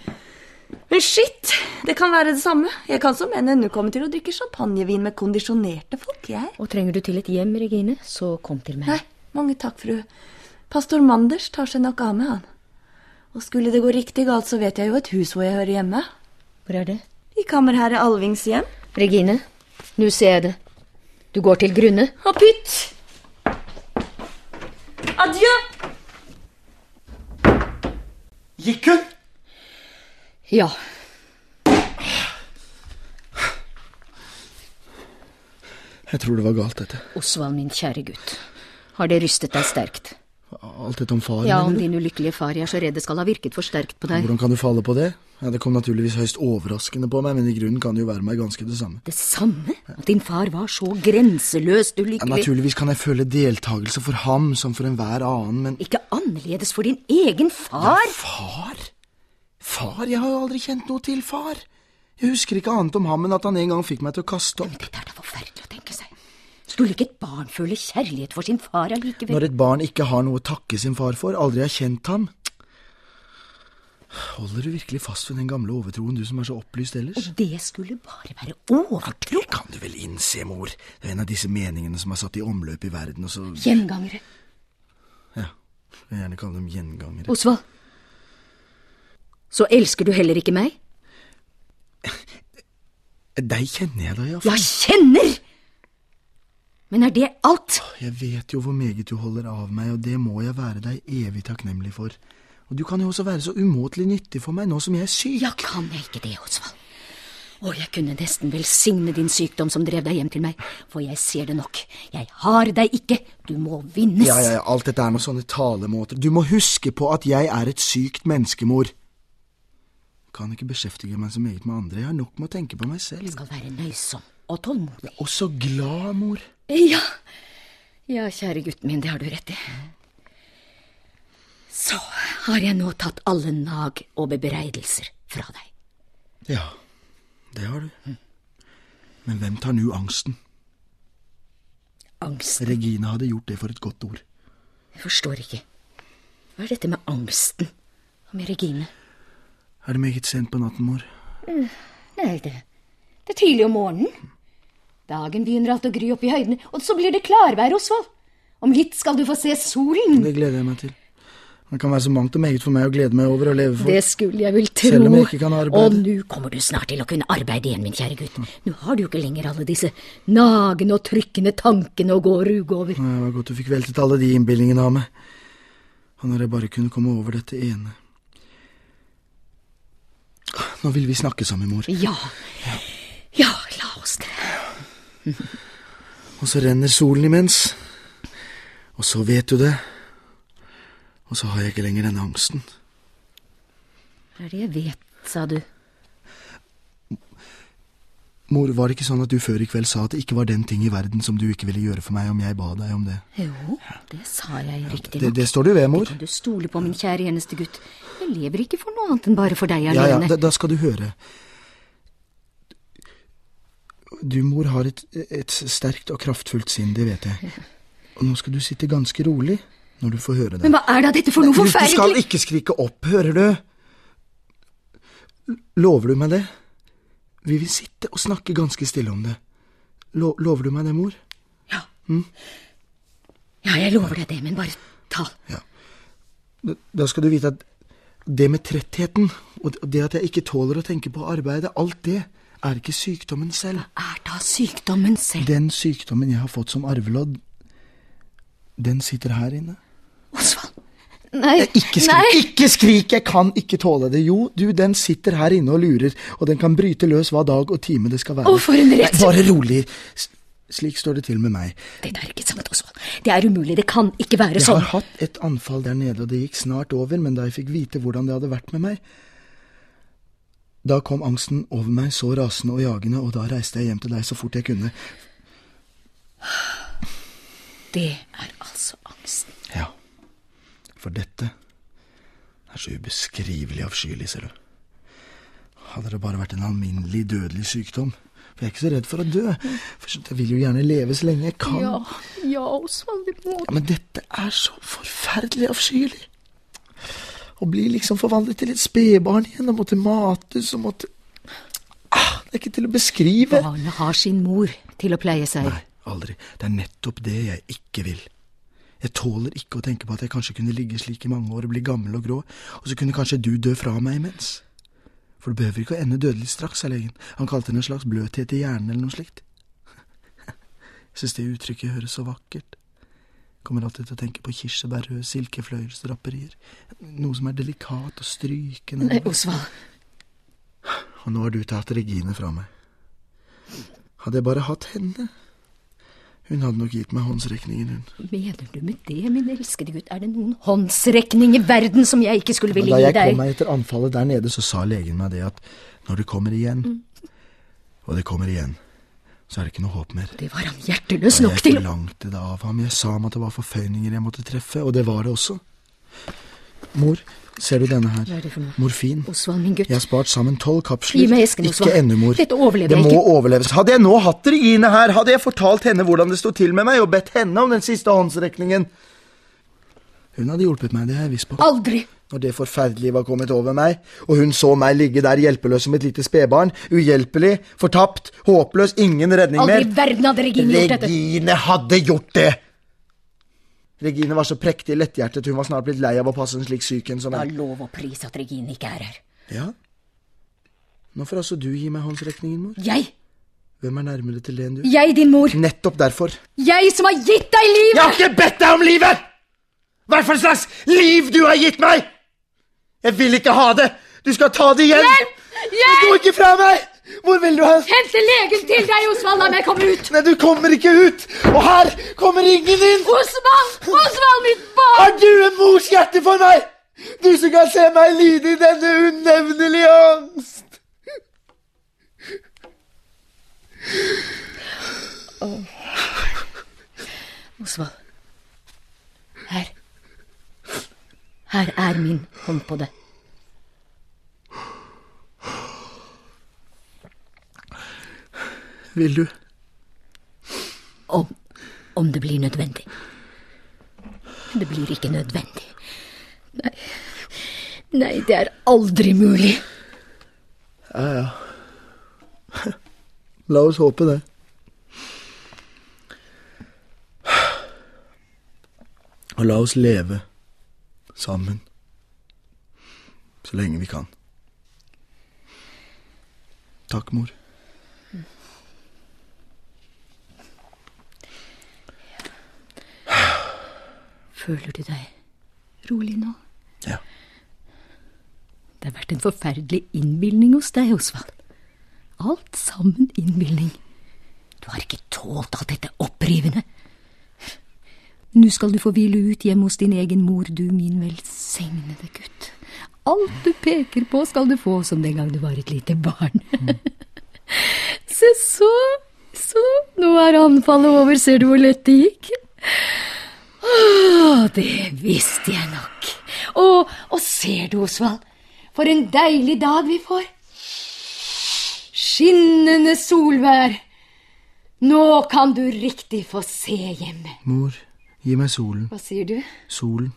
Men shit, det kan være det samme. Jeg kan som en ennå komme til å drikke champagnevin med kondisjonerte folk, jeg. Og trenger du til et hjem, Regine, så kom til meg. Nei, mange takk, fru. Pastor Manders tar seg nok av med han. Og skulle det gå riktig galt, så vet jeg jo et hus hvor jeg hører hjemme. Hvor er det? I kammerherre Alvings hjem. Regine, nå ser jeg det. Du går til grunne. Og pytt! Adjø! Gikk hun? Ja. Jeg tror det var galt, dette. Osvald, min kjære gutt. Har det rystet deg sterkt? Alt dette om faren, Ja, om din ulykkelige far. Jeg er så redd det skal ha virket for sterkt på deg. Hvordan kan du falle på det? Ja, Det kom naturligvis høyst overraskende på meg, men i grunnen kan det jo være meg ganske det samme. Det samme? At din far var så grenseløst Ja, naturligvis kan jeg føle deltakelse for ham som for enhver annen, men Ikke annerledes for din egen far? Ja, Far? Far? Jeg har jo aldri kjent noe til far. Jeg husker ikke annet om ham enn at han en gang fikk meg til å kaste opp. Dette er da forferdelig å tenke seg. Skulle ikke et barn føle kjærlighet for sin far allikevel? Når et barn ikke har noe å takke sin far for, aldri har kjent ham Holder du virkelig fast ved den gamle overtroen, du som er så opplyst ellers? Og det skulle bare være overtro? Det kan du vel innse, mor. Det er en av disse meningene som er satt i omløp i verden, og så Gjengangere. Ja, jeg vil gjerne kalle dem gjengangere. Osvald. Så elsker du heller ikke meg? Deg kjenner jeg da, Ja, iallfall. kjenner! Men er det alt? Jeg vet jo hvor meget du holder av meg, og det må jeg være deg evig takknemlig for. Og du kan jo også være så umåtelig nyttig for meg nå som jeg er syk. Ja, kan jeg ikke det, Osvald? Å, jeg kunne nesten velsigne din sykdom som drev deg hjem til meg, for jeg ser det nok. Jeg har deg ikke, du må vinnes. Ja, ja, ja, alt dette er noen sånne talemåter. Du må huske på at jeg er et sykt menneskemor. kan ikke beskjeftige meg så meget med andre. Jeg har nok med å tenke på meg selv. Jeg skal være nøysom og tålmodig. Og så glad, mor. Ja, ja, kjære gutten min, det har du rett i. Så har jeg nå tatt alle nag og bebreidelser fra deg. Ja, det har du. Men hvem tar nå angsten? Angsten. Regina hadde gjort det for et godt ord. Jeg forstår ikke. Hva er dette med angsten? Og med Regine? Er det meget sent på natten, mor? Nei, det, det er tidlig om morgenen. Dagen begynner alt å gry opp i høydene, og så blir det klarvær, Osvald. Om litt skal du få se solen. Det gleder jeg meg til. Det kan være så mangt og meget for meg å glede meg over og leve for. Det skulle jeg vel tro. Selv om jeg ikke kan arbeide. Og nå kommer du snart til å kunne arbeide igjen, min kjære gutt. Nå har du jo ikke lenger alle disse nagende og trykkende tankene å gå og ruge over. Ja, Det var godt du fikk veltet alle de innbillingene av meg. Og når jeg bare kunne komme over dette ene Nå vil vi snakke sammen, mor. Ja, ja, la oss det. Og så renner solen imens. Og så vet du det. Og så har jeg ikke lenger denne angsten. Hva er det jeg vet, sa du? Mor, var det ikke sånn at du før i kveld sa at det ikke var den ting i verden som du ikke ville gjøre for meg om jeg ba deg om det? Jo, det sa jeg Det, Ja, det står du ved, mor. Kan du stole på, min kjære eneste gutt? Jeg lever ikke for noe annet enn bare for deg alene. Ja, ja, da, da skal du høre. Du, mor, har et, et sterkt og kraftfullt sinn, det vet jeg. Og nå skal du sitte ganske rolig når du får høre det. Men hva er da dette for noe forferdelig? du skal ikke skrike opp, hører du? Lover du meg det? Vi vil sitte og snakke ganske stille om det. Lo lover du meg det, mor? Ja. ja, jeg lover deg det, men bare ta. Ja. da skal du vite at det med trettheten, og det at jeg ikke tåler å tenke på arbeidet, alt det er ikke sykdommen selv. Hva Er da sykdommen selv Den sykdommen jeg har fått som arvelodd, den sitter her inne. Osvald! Nei, Ikke skrik, nei! ikke skrik! Jeg kan ikke tåle det. Jo, du, den sitter her inne og lurer, og den kan bryte løs hva dag og time det skal være. Å, for en redsel! Bare rolig. Slik står det til med meg. Dette er ikke sant, Osvald. Det er umulig. Det kan ikke være Jeg sånn. har hatt et anfall der nede, og det gikk snart over, men da jeg fikk vite hvordan det hadde vært med meg Da kom angsten over meg så rasende og jagende, og da reiste jeg hjem til deg så fort jeg kunne. Det er altså angsten. Ja, for dette er så ubeskrivelig avskyelig, ser du. Hadde det bare vært en alminnelig dødelig sykdom. For jeg er ikke så redd for å dø, for jeg vil jo gjerne leve så lenge jeg kan. Ja, ja, Osvald, det må Ja, Men dette er så forferdelig avskyelig. Å bli liksom forvandlet til et spedbarn igjen og måtte mates og måtte ah, Det er ikke til å beskrive. Barnet har sin mor til å pleie seg. Nei, aldri. Det er nettopp det jeg ikke vil. Jeg tåler ikke å tenke på at jeg kanskje kunne ligge slik i mange år og bli gammel og grå, og så kunne kanskje du dø fra meg imens. For det behøver ikke å ende dødelig straks, sa legen. Han kalte det en slags bløthet i hjernen eller noe slikt. Jeg synes det uttrykket høres så vakkert. Kommer alltid til å tenke på kirsebærrøde silkefløyelsdraperier. Noe som er delikat og strykende. Nei, Osvald. Og nå har du tatt Regine fra meg. Hadde jeg bare hatt henne Hun hadde nok gitt meg håndsrekningen, hun. Mener du med det, min elskede gutt? Er det noen håndsrekning i verden som jeg ikke skulle ville gi deg? da jeg kom meg etter anfallet der nede, så sa legen meg det at når det kommer igjen, og det kommer igjen, så er det ikke noe håp mer. Det var han hjerteløs nok jeg forlangte det av ham. Jeg sa ham at det var forføyninger jeg måtte treffe, og det var det også. Mor, ser du denne her? Hva er det for noe? Morfin. Osvald, min gutt. Jeg har spart sammen tolv kapsler. Gi meg esken, Osvald. Ikke ennå, mor. Dette overlever det jeg må overleves. Hadde jeg nå hatt Regine her, hadde jeg fortalt henne hvordan det sto til med meg, og bedt henne om den siste håndsrekningen. Hun hadde hjulpet meg, det er jeg viss på. Aldri! Når det forferdelige var kommet over meg, og hun så meg ligge der hjelpeløs som et lite spedbarn, uhjelpelig, fortapt, håpløs, ingen redning Aldri i verden hadde Regine gjort dette. Regine hadde gjort det! Regine var så prektig letthjertet, hun var snart blitt lei av å passe en slik syk en som meg. er lov og pris at Regine ikke er her. Ja. Nå får altså du gi meg håndsrekningen, mor. Jeg! Hvem er nærmere til det enn du? Jeg, din mor! Nettopp derfor. Jeg som har gitt deg livet! Jeg har ikke bedt deg om livet! Hva for slags liv du har gitt meg! Jeg vil ikke ha det! Du skal ta det igjen! Hjelp! Hjelp! Gå ikke fra meg! Hvor vil du hen? Hente legen til deg, Osvald! La meg komme ut! Nei, du kommer ikke ut! Og her kommer ingen inn! Osvald! Osvald, mitt barn! Har du en mors hjerte for meg? Du som kan se meg lide i denne unevnelige angst! Osvald. Her. Her er min hånd på det. Vil du? Om, om det blir nødvendig. Det blir ikke nødvendig. Nei. Nei, det er aldri mulig. Ja, ja. La oss håpe det. Og la oss leve sammen så lenge vi kan. Takk, mor. Føler du deg rolig nå? Ja. Det har vært en forferdelig innbilning hos deg, Osvald. Alt sammen innbilning. Du har ikke tålt alt dette opprivende. Nå skal du få hvile ut hjemme hos din egen mor, du min velsignede gutt. Alt du peker på, skal du få som den gang du var et lite barn. Se så, så, nå er anfallet over, ser du hvor lett det gikk? Åh, det visste jeg nok. Og, og ser du, Osvald, for en deilig dag vi får. Skinnende solvær. Nå kan du riktig få se hjemme. Mor, gi meg solen. Hva sier du, Solen.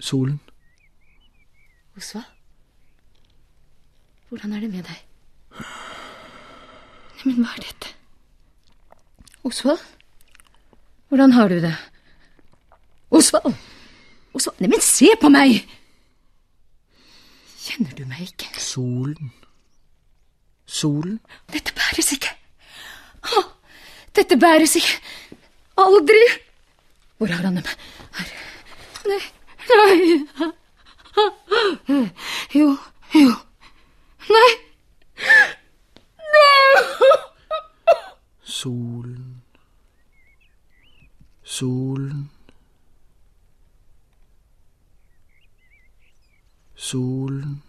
Solen. Osvald? Hvordan er det med deg? Neimen, hva er dette? Osvald? Hvordan har du det? Osvald! Osvald, neimen, se på meg! Kjenner du meg ikke? Solen. Solen? Dette bæres ikke. Å, dette bæres ikke. Aldri. Hvor har han dem? Her. Nei, nei. Jo, jo. Nei. Solen. Solen. Solen.